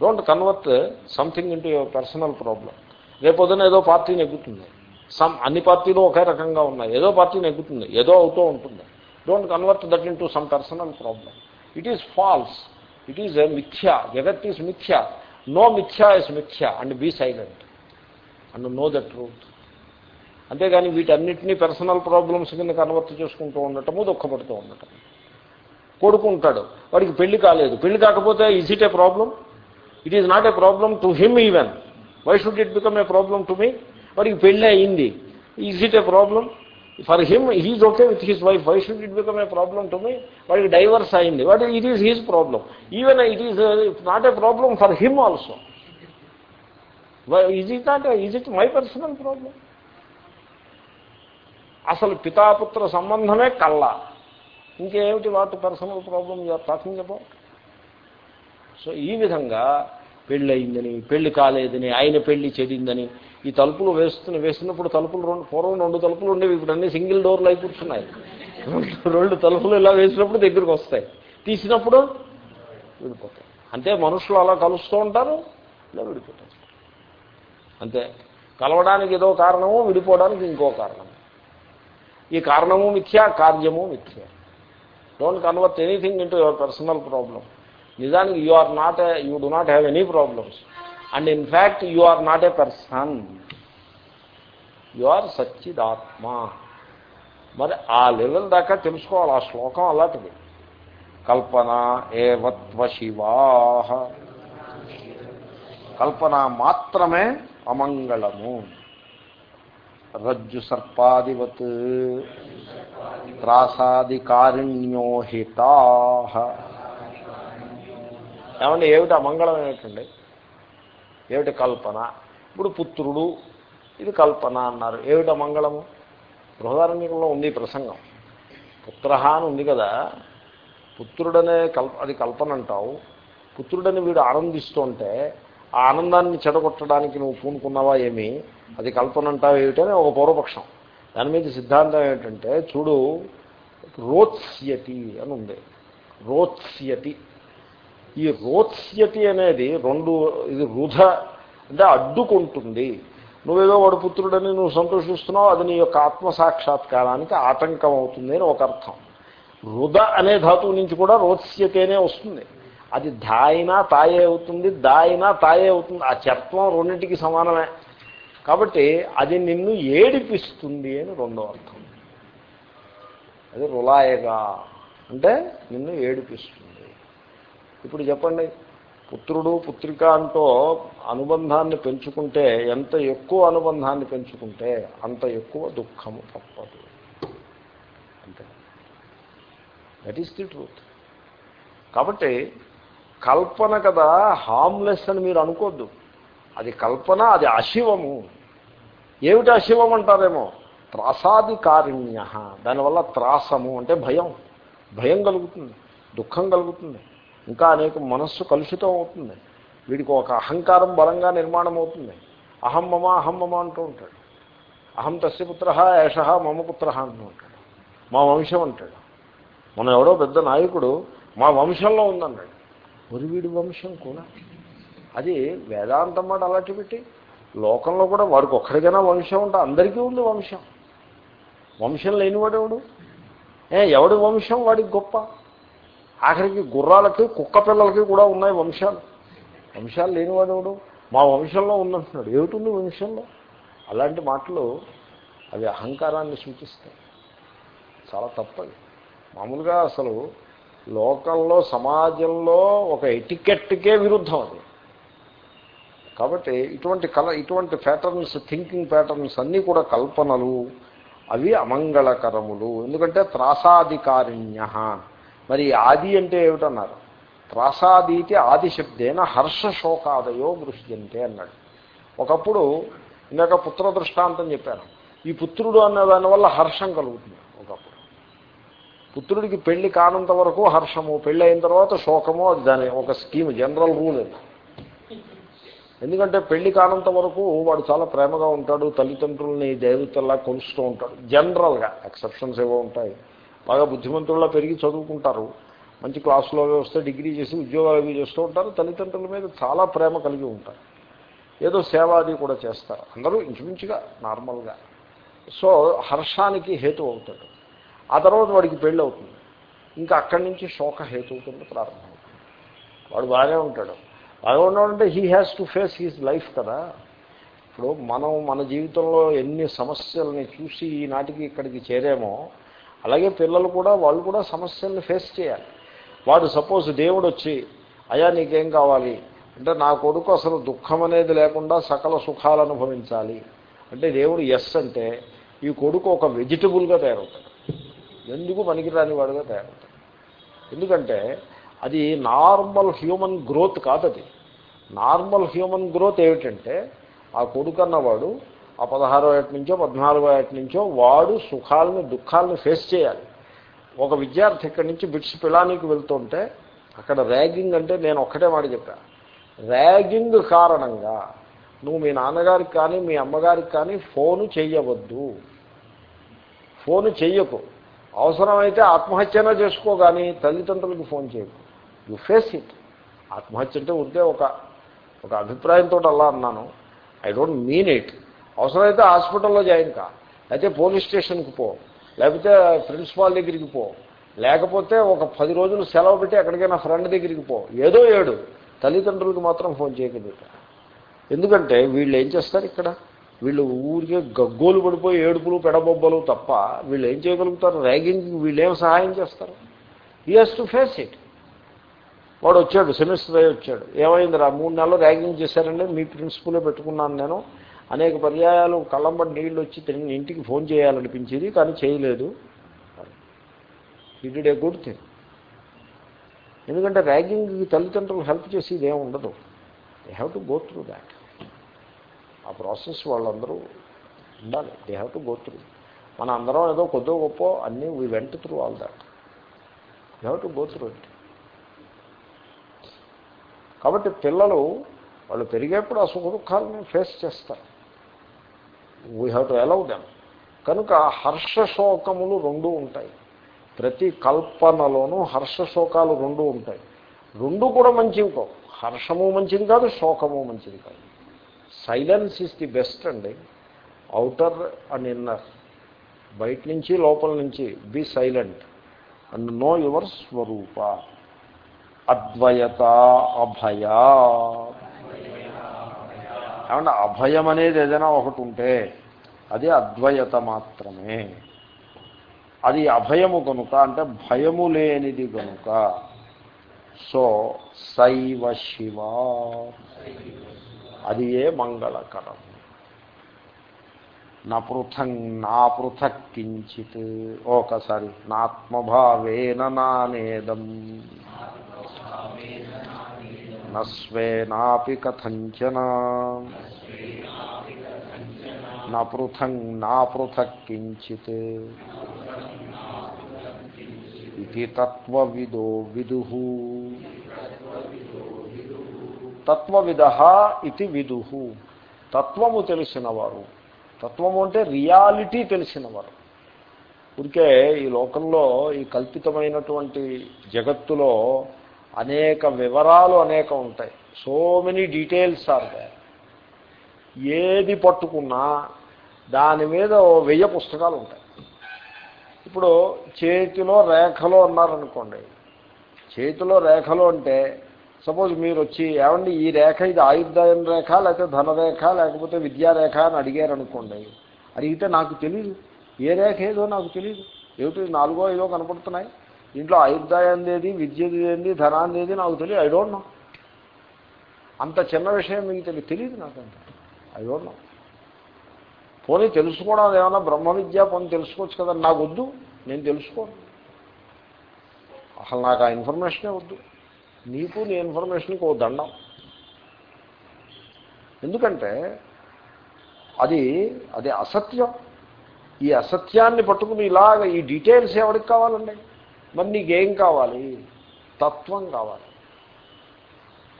Don't convert something into your personal problem రేపొద్దున ఏదో పార్టీ నెగ్గుతుంది. సమ్ అన్ని పార్టీలు ఒకే రకంగా ఉన్నాయి. ఏదో పార్టీ నెగ్గుతుంది. ఏదో అవుతూ ఉంటుంది. Don't convert that into some personal problem it is false it is మిథ్యా జగత్ ఈజ్ మిథ్యా నో మిథ్యా ఇస్ మిథ్యా and be silent and know the truth అంతేగాని వీటన్నిటినీ పర్సనల్ ప్రాబ్లమ్స్ కింద కన్వర్ట్ చేసుకుంటూ ఉండటము దుఃఖపడుతూ ఉండటం కొడుకుంటాడు వాడికి పెళ్ళి కాలేదు పెళ్ళి కాకపోతే is it a problem it is not a problem to him even why should it become a problem to me వాడికి పెళ్ళి అయింది is it a problem for him he's okay with his wife why should it become a problem to me వాడికి డైవర్స్ అయింది. What it is his problem even it is not a problem for him also is it not is it my personal problem అసలు పితాపుత్ర సంబంధమే కళ్ళ. ఇంకేమిటి వాటి personal problem talking about so ఈ విధంగా పెళ్ళి అయిందని పెళ్ళి కాలేదని ఆయన పెళ్ళి చెడిందని ఈ తలుపులు వేస్తున్న వేసినప్పుడు తలుపులు రెండు పూర్వం రెండు తలుపులు ఉండేవి ఇప్పుడు అన్ని సింగిల్ డోర్లు అయి కూర్చున్నాయి. రెండు తలుపులు ఇలా వేసినప్పుడు దగ్గరికి వస్తాయి. తీసినప్పుడు విడిపోతాయి. అంతే మనుషులు అలా కలుస్తూ ఉంటారు ఇలా విడిపోతారు. అంతే. కలవడానికి ఏదో కారణము విడిపోవడానికి ఇంకో కారణం. ఈ కారణము మిథ్య కార్యము మిథ్య. Don't convert anything into your personal problem నిజానికి you are not you do not have any problems and in fact you are not a person you are సచ్చిదాత్మ మరి ఆ లెవెల్ దాకా తెలుసుకోవాలి ఆ శ్లోకం అలాంటిది. కల్పన ఏవత్వ శివా. కల్పన మాత్రమే అమంగళము. రజ్జు సర్పాదివత్. త్రాసాదికారిణ్యోహితా ఏమంటే ఏమిటి అమంగళం ఏమిటండి? ఏమిటి కల్పన? ఇప్పుడు పుత్రుడు ఇది కల్పన అన్నారు. ఏమిట మంగళము? బృహదారణ్యంలో ఉంది ప్రసంగం. పుత్ర అని ఉంది కదా. పుత్రుడనే కల్ప అది కల్పన అంటావు. పుత్రుడని వీడు ఆనందిస్తుంటే ఆ ఆనందాన్ని చెడగొట్టడానికి నువ్వు పూనుకున్నావా ఏమి? అది కల్పన అంటావు ఏమిటని ఒక పూర్వపక్షం. దాని మీద సిద్ధాంతం ఏమిటంటే చూడు రోత్స్యతి అని ఉంది. రోత్స్యతి. ఈ రోత్స్యతి అనేది రెండు ఇది వృధ అంటే అడ్డుకుంటుంది. నువ్వేదో వాడు పుత్రుడని నువ్వు సంతోషిస్తున్నావు అది నీ యొక్క ఆత్మసాక్షాత్కారానికి ఆటంకం అవుతుంది అని ఒక అర్థం. వృధ అనే ధాతువు నుంచి కూడా రోత్స్యతేనే వస్తుంది. అది ధాయినా తాయే అవుతుంది దాయినా తాయే అవుతుంది. ఆ చర్త్వం రెండింటికి సమానమే. కాబట్టి అది నిన్ను ఏడిపిస్తుంది అని రెండో అర్థం. అది రులాయగా. అంటే నిన్ను ఏడిపిస్తుంది. ఇప్పుడు చెప్పండి. పుత్రుడు పుత్రిక అంటూ అనుబంధాన్ని పెంచుకుంటే ఎంత ఎక్కువ అనుబంధాన్ని పెంచుకుంటే అంత ఎక్కువ దుఃఖము తప్పదు. అంతే. దట్ ఈస్ ది ట్రూత్ కాబట్టి కల్పన కదా హామ్లెస్ అని మీరు అనుకోద్దు. అది కల్పన అది అశివము. ఏమిటి అశివం అంటారేమో? త్రాసాది కారుణ్య. దానివల్ల త్రాసము అంటే భయం. భయం కలుగుతుంది. దుఃఖం కలుగుతుంది. ఇంకా అనేక మనస్సు కలుషితం అవుతుంది. వీడికి ఒక అహంకారం బలంగా నిర్మాణం అవుతుంది. అహం మమ అహం మమ అంటూ ఉంటాడు. అహం తస్య పుత్ర ఏష మమ పుత్ర అంటూ ఉంటాడు. మా వంశం అంటాడు. మన ఎవడో పెద్ద నాయకుడు మా వంశంలో ఉందన్నాడు. మరి వీడి వంశం కూడా? అది వేదాంతం మాట అలాంటి పెట్టి లోకంలో కూడా వాడికి ఒక్కడికైనా వంశం ఉంటే అందరికీ ఉంది వంశం. వంశం లేనివాడెవడు? ఏ ఎవడి వంశం వాడికి గొప్ప? ఆఖరికి గుర్రాలకి కుక్క పిల్లలకి కూడా ఉన్నాయి వంశాలు. వంశాలు లేనివాడేవాడు మా వంశంలో ఉందంటున్నాడు ఏమిటి వంశంలో? అలాంటి మాటలు అవి అహంకారాన్ని సూచిస్తాయి. చాలా తప్పది మామూలుగా అసలు లోకంలో సమాజంలో ఒక ఎటికెట్కే విరుద్ధం అది. కాబట్టి ఇటువంటి కల ఇటువంటి ప్యాటర్న్స్ థింకింగ్ ప్యాటర్న్స్ అన్నీ కూడా కల్పనలు అవి అమంగళకరములు. ఎందుకంటే త్రాసాధికారిణ్య. మరి ఆది అంటే ఏమిటన్నారు? త్రాసాదీతి ఆది శబ్దేన హర్షశోకాదయో దృశ్యంతే అన్నాడు. ఒకప్పుడు ఇందాక పుత్ర దృష్టాంతం చెప్పాను. ఈ పుత్రుడు అన్న దానివల్ల హర్షం కలుగుతుంది ఒకప్పుడు. పుత్రుడికి పెళ్ళి కానంత వరకు హర్షము పెళ్ళి అయిన తర్వాత శోకము అది దాని ఒక స్కీమ్ జనరల్ రూల్ అది ఎందుకంటే పెళ్ళి కానంత వరకు వాడు చాలా ప్రేమగా ఉంటాడు తల్లిదండ్రుల్ని దేవతల్లా కొలుస్తూ ఉంటాడు జనరల్గా ఎక్సెప్షన్స్ ఏవో ఉంటాయి. బాగా బుద్ధిమంతుల్లా పెరిగి చదువుకుంటారు. మంచి క్లాసులో వస్తే డిగ్రీ చేసి ఉద్యోగాలు అవి చేస్తూ ఉంటారు. తల్లిదండ్రుల మీద చాలా ప్రేమ కలిగి ఉంటారు. ఏదో సేవాది కూడా చేస్తారు. అందరూ ఇంచుమించుగా నార్మల్గా. సో హర్షానికి హేతు అవుతాడు. ఆ తర్వాత వాడికి పెళ్ళి అవుతుంది. ఇంకా అక్కడి నుంచి శోక హేతు అవుతుంది. ప్రారంభమవుతుంది వాడు బాగానే ఉంటాడు. బాగా ఉన్నాడంటే he has to face his life కదా. ఇప్పుడు మనం మన జీవితంలో ఎన్ని సమస్యల్ని చూసి ఈనాటికి ఇక్కడికి చేరామో అలాగే పిల్లలు కూడా వాళ్ళు కూడా సమస్యల్ని ఫేస్ చేయాలి. వాడు సపోజ్ దేవుడు వచ్చి అయా నీకేం కావాలి? అంటే నా కొడుకు అసలు దుఃఖం అనేది లేకుండా సకల సుఖాలు అనుభవించాలి. అంటే దేవుడు ఎస్ అంటే ఈ కొడుకు ఒక వెజిటబుల్గా తయారవుతాడు. ఎందుకు పనికిరాని వాడుగా తయారవుతాడు? ఎందుకంటే అది నార్మల్ హ్యూమన్ గ్రోత్ కాదు అది నార్మల్ హ్యూమన్ గ్రోత్ ఏమిటంటే ఆ కొడుకు అన్నవాడు ఆ పదహారో ఏటి నుంచో పద్నాలుగో ఏటి నుంచో వాడు సుఖాలను దుఃఖాలను ఫేస్ చేయాలి. ఒక విద్యార్థి ఇక్కడి నుంచి బిట్స్ పిలానికి వెళ్తుంటే అక్కడ ర్యాగింగ్ అంటే నేను ఒక్కటే మాట చెప్పా. ర్యాగింగ్ కారణంగా నువ్వు మీ నాన్నగారికి కానీ మీ అమ్మగారికి కానీ ఫోను చెయ్యవద్దు ఫోను చెయ్యకు అవసరమైతే ఆత్మహత్యనే చేసుకో కానీ తల్లిదండ్రులకు ఫోన్ చేయకు. యు ఫేస్ ఇట్ ఆత్మహత్య అంటే ఉంటే ఒక ఒక అభిప్రాయంతో అలా అన్నాను. ఐ డోంట్ మీన్ ఇట్ అవసరమైతే హాస్పిటల్లో జాయిన్ కా. లేకపోతే పోలీస్ స్టేషన్కి పో. లేకపోతే ప్రిన్సిపాల్ దగ్గరికి పో. లేకపోతే ఒక పది రోజులు సెలవు పెట్టి ఎక్కడికైనా ఫ్రెండ్ దగ్గరికి పో. ఏదో ఏడు. తల్లిదండ్రులకు మాత్రం ఫోన్ చేయకదు ఎందుకంటే వీళ్ళు ఏం చేస్తారు ఇక్కడ? వీళ్ళు ఊరికే గగ్గోలు పడిపోయి ఏడుపులు పెడబొబ్బలు తప్ప వీళ్ళు ఏం చేయగలుగుతారు? ర్యాగింగ్ వీళ్ళు ఏం సహాయం చేస్తారు? ఈ హెస్ టు ఫేస్ ఇట్ వాడు వచ్చాడు సెమిస్టర్ అయ్యి వచ్చాడు. ఏమైంది రా మూడు నెలలు ర్యాగింగ్ చేశారండి. మీ ప్రిన్సిపలే పెట్టుకున్నాను నేను. అనేక పర్యాయాలు కళ్ళంబడి నీళ్ళు వచ్చి తిరిగి ఇంటికి ఫోన్ చేయాలనిపించేది కానీ చేయలేదు. ఇట్ ఏ గుడ్ థింగ్ ఎందుకంటే ర్యాగింగ్కి తల్లిదండ్రులు హెల్ప్ చేసి ఇదేం ఉండదు. They have to go through that ఆ ప్రాసెస్ వాళ్ళందరూ ఉండాలి. They have to go through మన అందరం ఏదో కొద్దో గొప్ప అన్నీ we went through all that they have to go through it కాబట్టి పిల్లలు వాళ్ళు పెరిగేప్పుడు ఆ సుఖ దుఃఖాలని ఫేస్ చేస్తారు. We have to allow them కనుక హర్షశోకములు రెండు ఉంటాయి. ప్రతి కల్పనలోనూ హర్షశోకాలు రెండు ఉంటాయి. రెండు కూడా మంచివి కావు. హర్షము మంచిది కాదు శోకము మంచిది కాదు. సైలెన్స్ ఈస్ ది బెస్ట్ అండి. అవుటర్ అండ్ ఇన్నర్ బయట నుంచి లోపల నుంచి be silent and know your స్వరూప. అద్వయత అభయ. ఏమంటే అభయం అనేది ఏదైనా ఒకటి ఉంటే అది అద్వయత మాత్రమే. అది అభయము కనుక అంటే భయము లేనిది కనుక సో శైవ శివ. అది ఏ మంగళకరం. నా పృథంగ్ నా పృథక్ కించిత్. ఒకసారి. నాత్మభావేన నానేదం. నస్వేనాపి కథంచన. నా నాపృథక్ నా పృథక్ కించిత్. ఇది తత్వవిదో విదు. తత్వవిద ఇది విదు. తత్వము తెలిసినవారు. తత్వము అంటే రియాలిటీ తెలిసినవారు. ఊరికే ఈ లోకంలో ఈ కల్పితమైనటువంటి జగత్తులో అనేక వివరాలు అనేక ఉంటాయి. సో మెనీ డీటెయిల్స్ ఆర్ ఏది పట్టుకున్నా దాని మీద వెయ్యి పుస్తకాలు ఉంటాయి. ఇప్పుడు చేతిలో రేఖలు అన్నారనుకోండి. చేతిలో రేఖలు అంటే సపోజ్ మీరు వచ్చి ఏమండి ఈ రేఖ ఇది ఆయుర్దాయం రేఖ లేకపోతే ధనరేఖ లేకపోతే విద్యారేఖ అని అడిగారనుకోండి. అడిగితే నాకు తెలియదు ఏ రేఖ ఏదో నాకు తెలియదు ఏమిటి నాలుగో ఐదో కనపడుతున్నాయి? దీంట్లో ఆయుర్దాయందేది విద్యది ఏంది ధనాందేది నాకు తెలియదు. ఐ డోంట్ నో అంత చిన్న విషయం మీకు తెలియదు తెలియదు నాకంత. ఐ డోంట్ నో పోనీ తెలుసుకోవడం ఏమన్నా బ్రహ్మ విద్య పోనీ తెలుసుకోవచ్చు కదా నాకు వద్దు నేను తెలుసుకోను. అసలు నాకు ఆ ఇన్ఫర్మేషనే వద్దు. నీకు నీ ఇన్ఫర్మేషన్కి ఓ దండం. ఎందుకంటే అది అది అసత్యం. ఈ అసత్యాన్ని పట్టుకుని ఇలాగ ఈ డీటెయిల్స్ ఎవరికి కావాలండి? మరి నీకేం కావాలి? తత్వం కావాలి.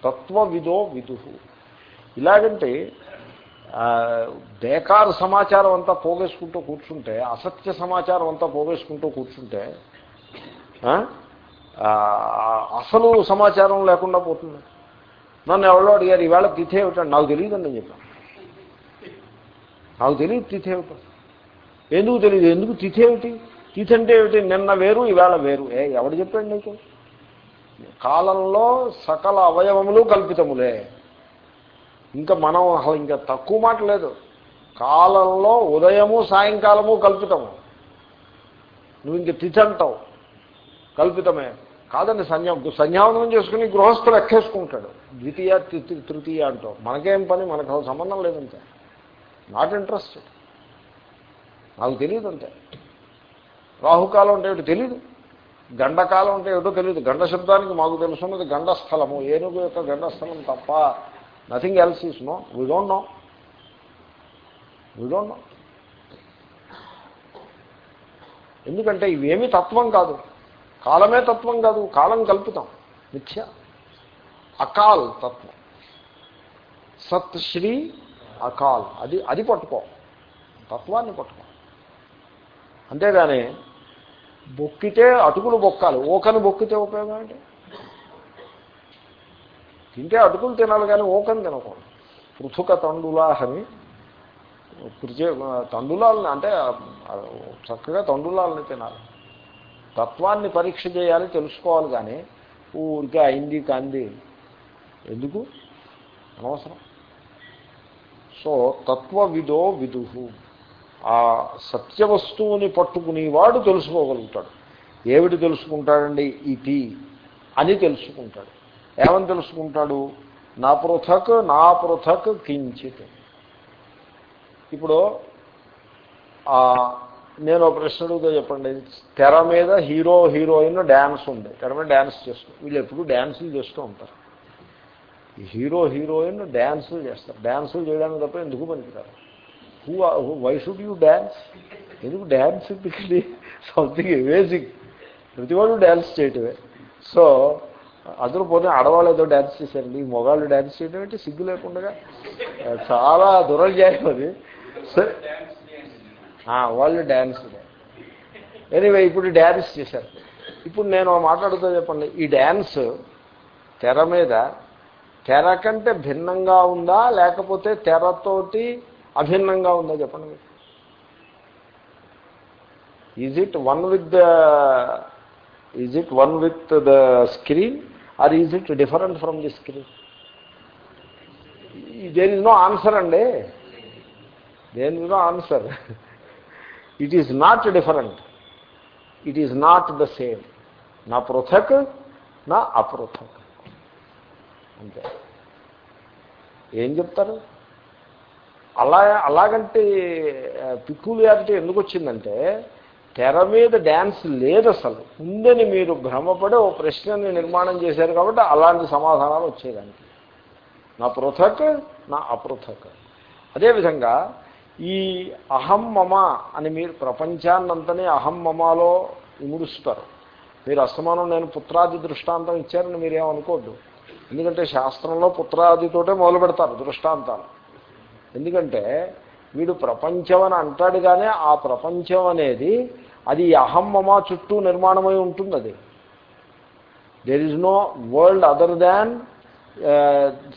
తత్వ విధో విదు ఇలాగంటే బేకారు సమాచారం అంతా పోగేసుకుంటూ కూర్చుంటే అసత్య సమాచారం అంతా పోగేసుకుంటూ కూర్చుంటే అసలు సమాచారం లేకుండా పోతుంది. నన్ను ఎవరో అడిగారు ఈవేళ తిథి ఏమిటండి? నాకు తెలియదండి అని చెప్పాను. నాకు తెలియదు తిథి ఏమిటో. ఎందుకు తెలియదు ఎందుకు తిథి ఏమిటి? తిథి అంటే ఏమిటి? నిన్న వేరు ఈవేళ వేరు. ఏ ఎవడు చెప్పాడు నీకు? కాలంలో సకల అవయవములు కల్పితములే. ఇంకా మనం అసలు ఇంకా తక్కువ మాట లేదు. కాలంలో ఉదయము సాయంకాలము కల్పితము. నువ్వు ఇంక తిథి అంటావు కల్పితమే. కాదండి సంజా సంజావనం చేసుకుని గృహస్థులు ఎక్కేసుకుంటాడు. ద్వితీయ తృతీయ అంటావు. మనకేం పని? మనకు సంబంధం లేదంతే. నాట్ ఇంట్రెస్టెడ్ నాకు తెలియదు అంతే రాహుకాలం అంటే ఏమిటో తెలియదు గండకాలం అంటే ఏమిటో తెలియదు గండ శబ్దానికి మాకు తెలుసున్నది గండస్థలము. ఏనుగు యొక్క గండస్థలం తప్ప nothing else is no we don't know we don't know ఎందుకంటే ఇవేమీ తత్వం కాదు. కాలమే తత్వం కాదు. కాలం కల్పితం. మిథ్య. అకాల్ తత్వం. సత్ శ్రీ అకాల్. అది అది పట్టుకో. తత్వాన్ని పట్టుకో. అంతేగాని బొక్కితే అటుకులు బొక్కాలి. ఓకని బొక్కితే ఉపయోగం ఏంటి? తింటే అటుకులు తినాలి కానీ ఓకని తినకూడదు. పృథుక తండులాహని పృచే తండులాలని అంటే చక్కగా తండులాలని తినాలి. తత్వాన్ని పరీక్ష చేయాలి తెలుసుకోవాలి కానీ ఊరికే అయింది కాంది. ఎందుకు? అనవసరం. సో తత్వవిదో విధు ఆ సత్యవస్తువుని పట్టుకునేవాడు తెలుసుకోగలుగుతాడు. ఏమిటి తెలుసుకుంటాడండి? ఇది అని తెలుసుకుంటాడు. ఏమని తెలుసుకుంటాడు? నా పృథక్ నా పృథక్ కించిత్. ఇప్పుడు నేను ఒక ప్రశ్న అడుగుతా చెప్పండి. తెర మీద హీరో హీరోయిన్ డ్యాన్స్ ఉంది తెర మీద డ్యాన్స్ చేస్తూ వీళ్ళు ఎప్పుడు డ్యాన్సులు చేస్తూ ఉంటారు. హీరో హీరోయిన్ డ్యాన్సులు చేస్తారు. డ్యాన్సులు చేయడానికి తప్ప ఎందుకు పనికిరారు? Who why should you dance ఎందుకు డ్యాన్స్ ఇది సంథింగ్ అమేజింగ్ ప్రతివాడు డ్యాన్స్ చేయటమే. సో అందరూ పోతే ఆడవాళ్ళు ఏదో డ్యాన్స్ చేశారండి మొగాళ్ళు డ్యాన్స్ చేయడం అంటే సిగ్గు లేకుండా చాలా దురజాయం అది. సరే వాళ్ళు డ్యాన్స్ ఎనీవే ఇప్పుడు డ్యాన్స్ చేశారు. ఇప్పుడు నేను మాట్లాడుతూ చెప్పండి. ఈ డ్యాన్స్ తెర మీద తెర కంటే భిన్నంగా ఉందా? లేకపోతే తెరతోటి అభిన్నంగా ఉందా చెప్పండి is it one with the is it one with the screen or is it different from the screen there is no answer అండి there is no answer it is not different it is not the same నా పృథక్ నా అపృథక్ అంతే ఏం చెప్తారు? అలా అలాగంటే పిక్యులియారిటీ ఎందుకు వచ్చిందంటే తెర మీద డ్యాన్స్ లేదు అసలు ఉందని మీరు భ్రమపడే ఓ ప్రశ్నని నిర్మాణం చేశారు కాబట్టి అలాంటి సమాధానాలు వచ్చేదానికి నా పృథక్ నా అపృథక్. అదేవిధంగా ఈ అహం మమ అని మీరు ప్రపంచాన్నంతనే అహం మమాలో ఇముడుస్తారు మీరు అస్తమానం నేను పుత్రాది దృష్టాంతం ఇచ్చారని మీరేమనుకోద్దు. ఎందుకంటే శాస్త్రంలో పుత్రాదితోటే మొదలు పెడతారు దృష్టాంతాలు. ఎందుకంటే వీడు ప్రపంచం అని అంటాడు కానీ ఆ ప్రపంచం అనేది అది అహమ్మమా చుట్టూ నిర్మాణమై ఉంటుంది uh, అది there is no world other than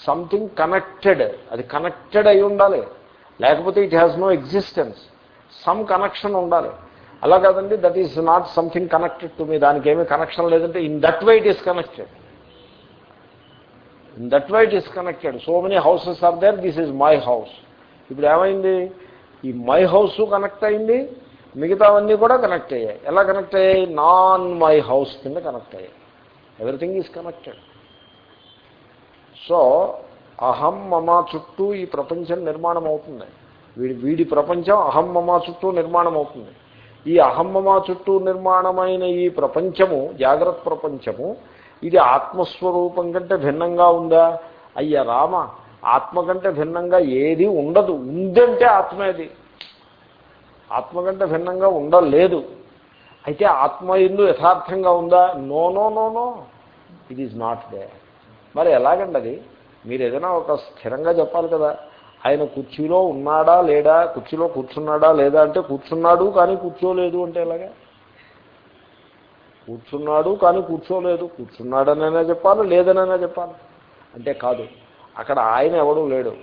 something connected అది కనెక్టెడ్ అయి ఉండాలి. లేకపోతే it has no existence some connection ఉండాలి. అలా కాదండి that is not something connected to me దానికి ఏమీ కనెక్షన్ లేదంటే in that way it is connected in that why it is connected so many houses are there this is my house ఇప్పుడు ఏమైంది? ఈ మై హౌస్ కనెక్ట్ అయింది. మిగతావన్నీ కూడా కనెక్ట్ అయ్యాయి. ఎలా కనెక్ట్ అయ్యాయి? నాన్ మై హౌస్ కింద కనెక్ట్ అయ్యాయి. ఎవ్రీథింగ్ ఈజ్ కనెక్టెడ్ సో అహం మమ చుట్టూ ఈ ప్రపంచం నిర్మాణం అవుతుంది. వీడి వీడి ప్రపంచం అహం మమ చుట్టూ నిర్మాణం అవుతుంది. ఈ అహం మమ చుట్టూ నిర్మాణమైన ఈ ప్రపంచము జాగ్రత్త ప్రపంచము ఇది ఆత్మస్వరూపం కంటే భిన్నంగా ఉందా? అయ్యా రామ ఆత్మ కంటే భిన్నంగా ఏది ఉండదు. ఉందంటే ఆత్మేది ఆత్మ కంటే భిన్నంగా ఉండలేదు. అయితే ఆత్మ ఎందు యథార్థంగా ఉందా? No no no no. It is not they మరి ఎలాగండి అది? మీరు ఏదైనా ఒక స్థిరంగా చెప్పాలి కదా. ఆయన కుర్చీలో ఉన్నాడా లేడా? కుర్చీలో కూర్చున్నాడా లేదా అంటే కూర్చున్నాడు కానీ కూర్చోలేదు అంటే ఎలాగా? కూర్చున్నాడు కానీ కూర్చోలేదు. కూర్చున్నాడనైనా చెప్పాలి లేదనైనా చెప్పాలి. అంటే కాదు అక్కడ ఆయన ఎవడూ లేడు.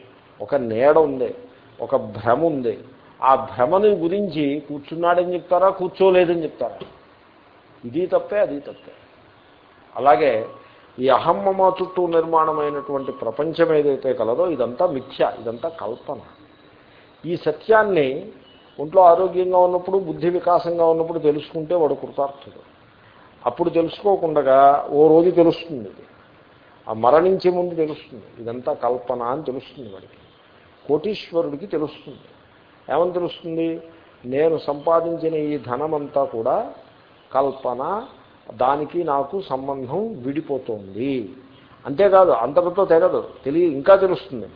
ఒక నీడ ఉంది ఒక భ్రమ ఉంది. ఆ భ్రమని గురించి కూర్చున్నాడని చెప్తారా కూర్చోలేదని చెప్తారా? ఇది తప్పే అది తప్పే. అలాగే ఈ అహమ్మమ చుట్టూ నిర్మాణమైనటువంటి ప్రపంచం ఏదైతే కలదో ఇదంతా మిథ్య ఇదంతా కల్పన. ఈ సత్యాన్ని ఒంట్లో ఆరోగ్యంగా ఉన్నప్పుడు బుద్ధి వికాసంగా ఉన్నప్పుడు తెలుసుకుంటే వాడు కృతార్థుడు. అప్పుడు తెలుసుకోకుండా ఓ రోజు తెలుస్తుంది. ఇది ఆ మరణించే ముందు తెలుస్తుంది. ఇదంతా కల్పన అని తెలుస్తుంది వాడికి. కోటీశ్వరుడికి తెలుస్తుంది. ఏమని తెలుస్తుంది? నేను సంపాదించిన ఈ ధనమంతా కూడా కల్పన దానికి నాకు సంబంధం విడిపోతుంది. అంతేకాదు అంతటితో తెగదు తెలియ ఇంకా తెలుస్తుంది.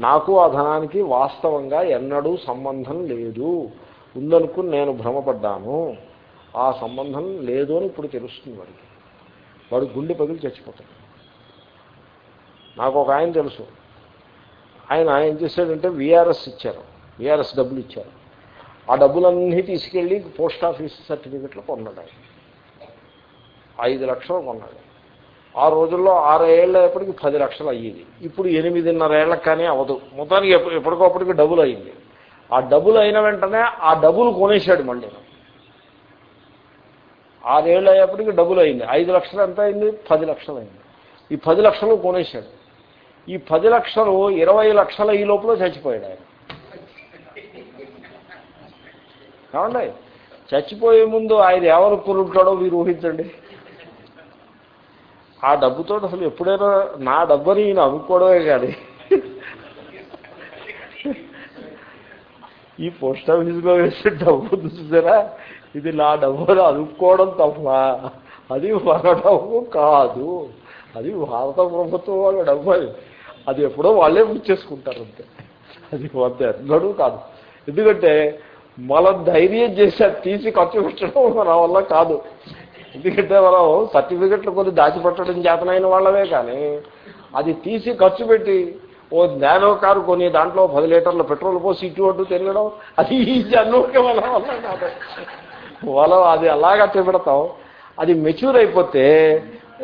నాకు ఆ ధనానికి వాస్తవంగా ఎన్నడూ సంబంధం లేదు. ఉందనుకుని నేను భ్రమపడ్డాను. ఆ సంబంధం లేదు అని ఇప్పుడు తెలుస్తుంది వాడికి. వాడు గుండె పగిలి చచ్చిపోతాడు. నాకు ఒక ఆయన తెలుసు. ఆయన ఏం చేశాడంటే విఆర్ఎస్ ఇచ్చారు. విఆర్ఎస్ డబ్బులు ఇచ్చారు. ఆ డబ్బులన్నీ తీసుకెళ్ళి పోస్ట్ ఆఫీస్ సర్టిఫికెట్లు కొన్నాడు ఆయన. ఐదు లక్షలు కొన్నాడు. ఆ రోజుల్లో ఆరు ఎప్పటికి పది లక్షలు అయ్యేది. ఇప్పుడు ఎనిమిదిన్నర ఏళ్ళకి కానీ అవ్వదు. మొత్తానికి ఎప్పటికప్పటికి డబుల్ అయింది ఆ డబుల్ అయిన వెంటనే ఆ డబ్బులు కొనేశాడు మళ్ళీ. ఆరేళ్ళు అయ్యేప్పటికి డబ్బులు అయింది. ఐదు లక్షలు ఎంత అయింది? పది లక్షలు అయింది. ఈ పది లక్షలు కొనేశాడు. ఈ పది లక్షలు ఇరవై లక్షల ఈ లోపల చచ్చిపోయాడు ఆయన. కావండి చచ్చిపోయే ముందు ఆయన ఎవరు కొనుంటాడో మీరు ఊహించండి. ఆ డబ్బుతో అసలు ఎప్పుడైనా నా డబ్బుని ఈయన అమ్ముకోవడమే కానీ ఈ పోస్ట్ ఆఫీస్లో వేసే డబ్బు చూసారా? ఇది నా డబ్బులు అదుపుకోవడం తప్ప అది మన డబ్బు కాదు. అది భారత ప్రభుత్వం వాళ్ళ డబ్బు అది. అది ఎప్పుడో వాళ్ళే చేసుకుంటారు అంతే. అది అంతే. ఎన్నడూ కాదు. ఎందుకంటే మన ధైర్యం చేసి అది తీసి ఖర్చు పెట్టడం మన వల్ల కాదు. ఎందుకంటే మనం సర్టిఫికెట్లు కొన్ని దాచిపెట్టడం చేతనైన వాళ్ళమే కానీ అది తీసి ఖర్చు పెట్టి ఓ నానో కారు కొని దాంట్లో పది లీటర్ల పెట్రోల్ పోసి ఇటు అటు తిరగడం అది ఈ జన్మకి మన వల్ల కాదు. వల అది అలాగా పెడతాం అది మెచ్యూర్ అయిపోతే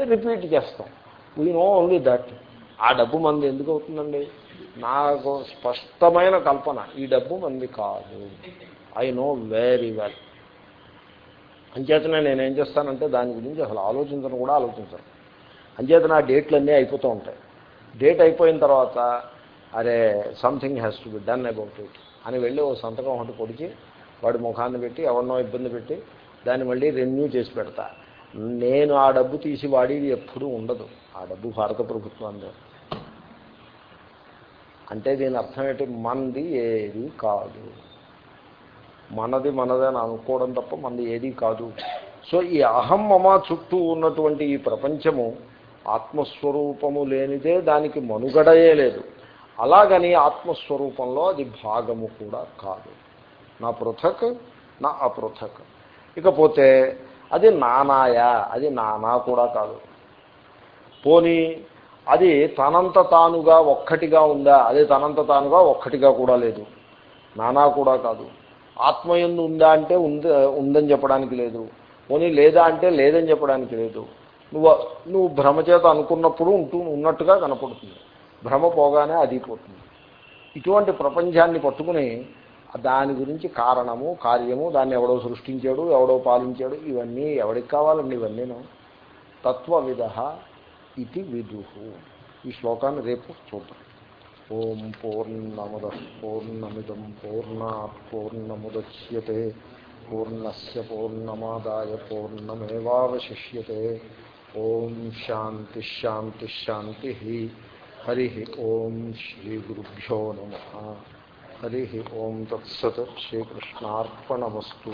రిపీట్ చేస్తాం. వీ నో ఓన్లీ దట్ ఆ డబ్బు మంది ఎందుకు అవుతుందండి? నాకు స్పష్టమైన కల్పన. ఈ డబ్బు మంది కాదు. ఐ నో వెరీ వెల్ అంచేతనే నేనేం చేస్తానంటే దాని గురించి అసలు ఆలోచించను కూడా ఆలోచించను. అంచేత నా డేట్లన్నీ అయిపోతూ ఉంటాయి. డేట్ అయిపోయిన తర్వాత అరే something has to be done about it అని వెళ్ళి ఓ సంతకం ఒకటి పొడిచి వాడి ముఖాన్ని పెట్టి ఎవరినో ఇబ్బంది పెట్టి దాన్ని మళ్ళీ రెన్యూ చేసి పెడతా. నేను ఆ డబ్బు తీసి వాడేది ఎప్పుడూ ఉండదు. ఆ డబ్బు భారత ప్రభుత్వంలో అంటే దీని అర్థం ఏంటి? మనది ఏది కాదు. మనది మనదని అని అనుకోవడం తప్ప మనది ఏది కాదు. సో ఈ అహం మమ చుట్టూ ఉన్నటువంటి ఈ ప్రపంచము ఆత్మస్వరూపము లేనిదే దానికి మనుగడయే లేదు. అలాగని ఆత్మస్వరూపంలో అది భాగము కూడా కాదు. నా పృథక్ నా అపృథక్. ఇకపోతే అది నానాయా అది నానా కూడా కాదు. పోనీ అది తనంత తానుగా ఒక్కటిగా ఉందా? అది తనంత తానుగా ఒక్కటిగా కూడా లేదు. నానా కూడా కాదు. ఆత్మయందు ఉందా అంటే ఉంద ఉందని చెప్పడానికి లేదు. పోనీ లేదా అంటే లేదని చెప్పడానికి లేదు. నువ్వు నువ్వు భ్రమచేత అనుకున్నప్పుడు ఉంటూ ఉన్నట్టుగా కనపడుతుంది. భ్రమ పోగానే అది పోతుంది ఇటువంటి ప్రపంచాన్ని పట్టుకుని దాని గురించి కారణము కార్యము దాన్ని ఎవడో సృష్టించాడు ఎవడో పాలించాడు ఇవన్నీ ఎవడికి కావాలండి ఇవన్నీను? తత్వవిధ ఇది విదుహు. ఈ శ్లోకాన్ని రేపు చూద్దాం. ఓం పూర్ణముద పూర్ణమిదం పూర్ణ పూర్ణముద్యతే పూర్ణస్ పూర్ణమాదాయ పూర్ణమేవాశిష్యే ఓం శాంతి శాంతి శాంతి. హరి ఓం శ్రీ గురుభ్యో నమ. హరి ఓం తత్సత్ శ్రీకృష్ణార్పణమస్తు.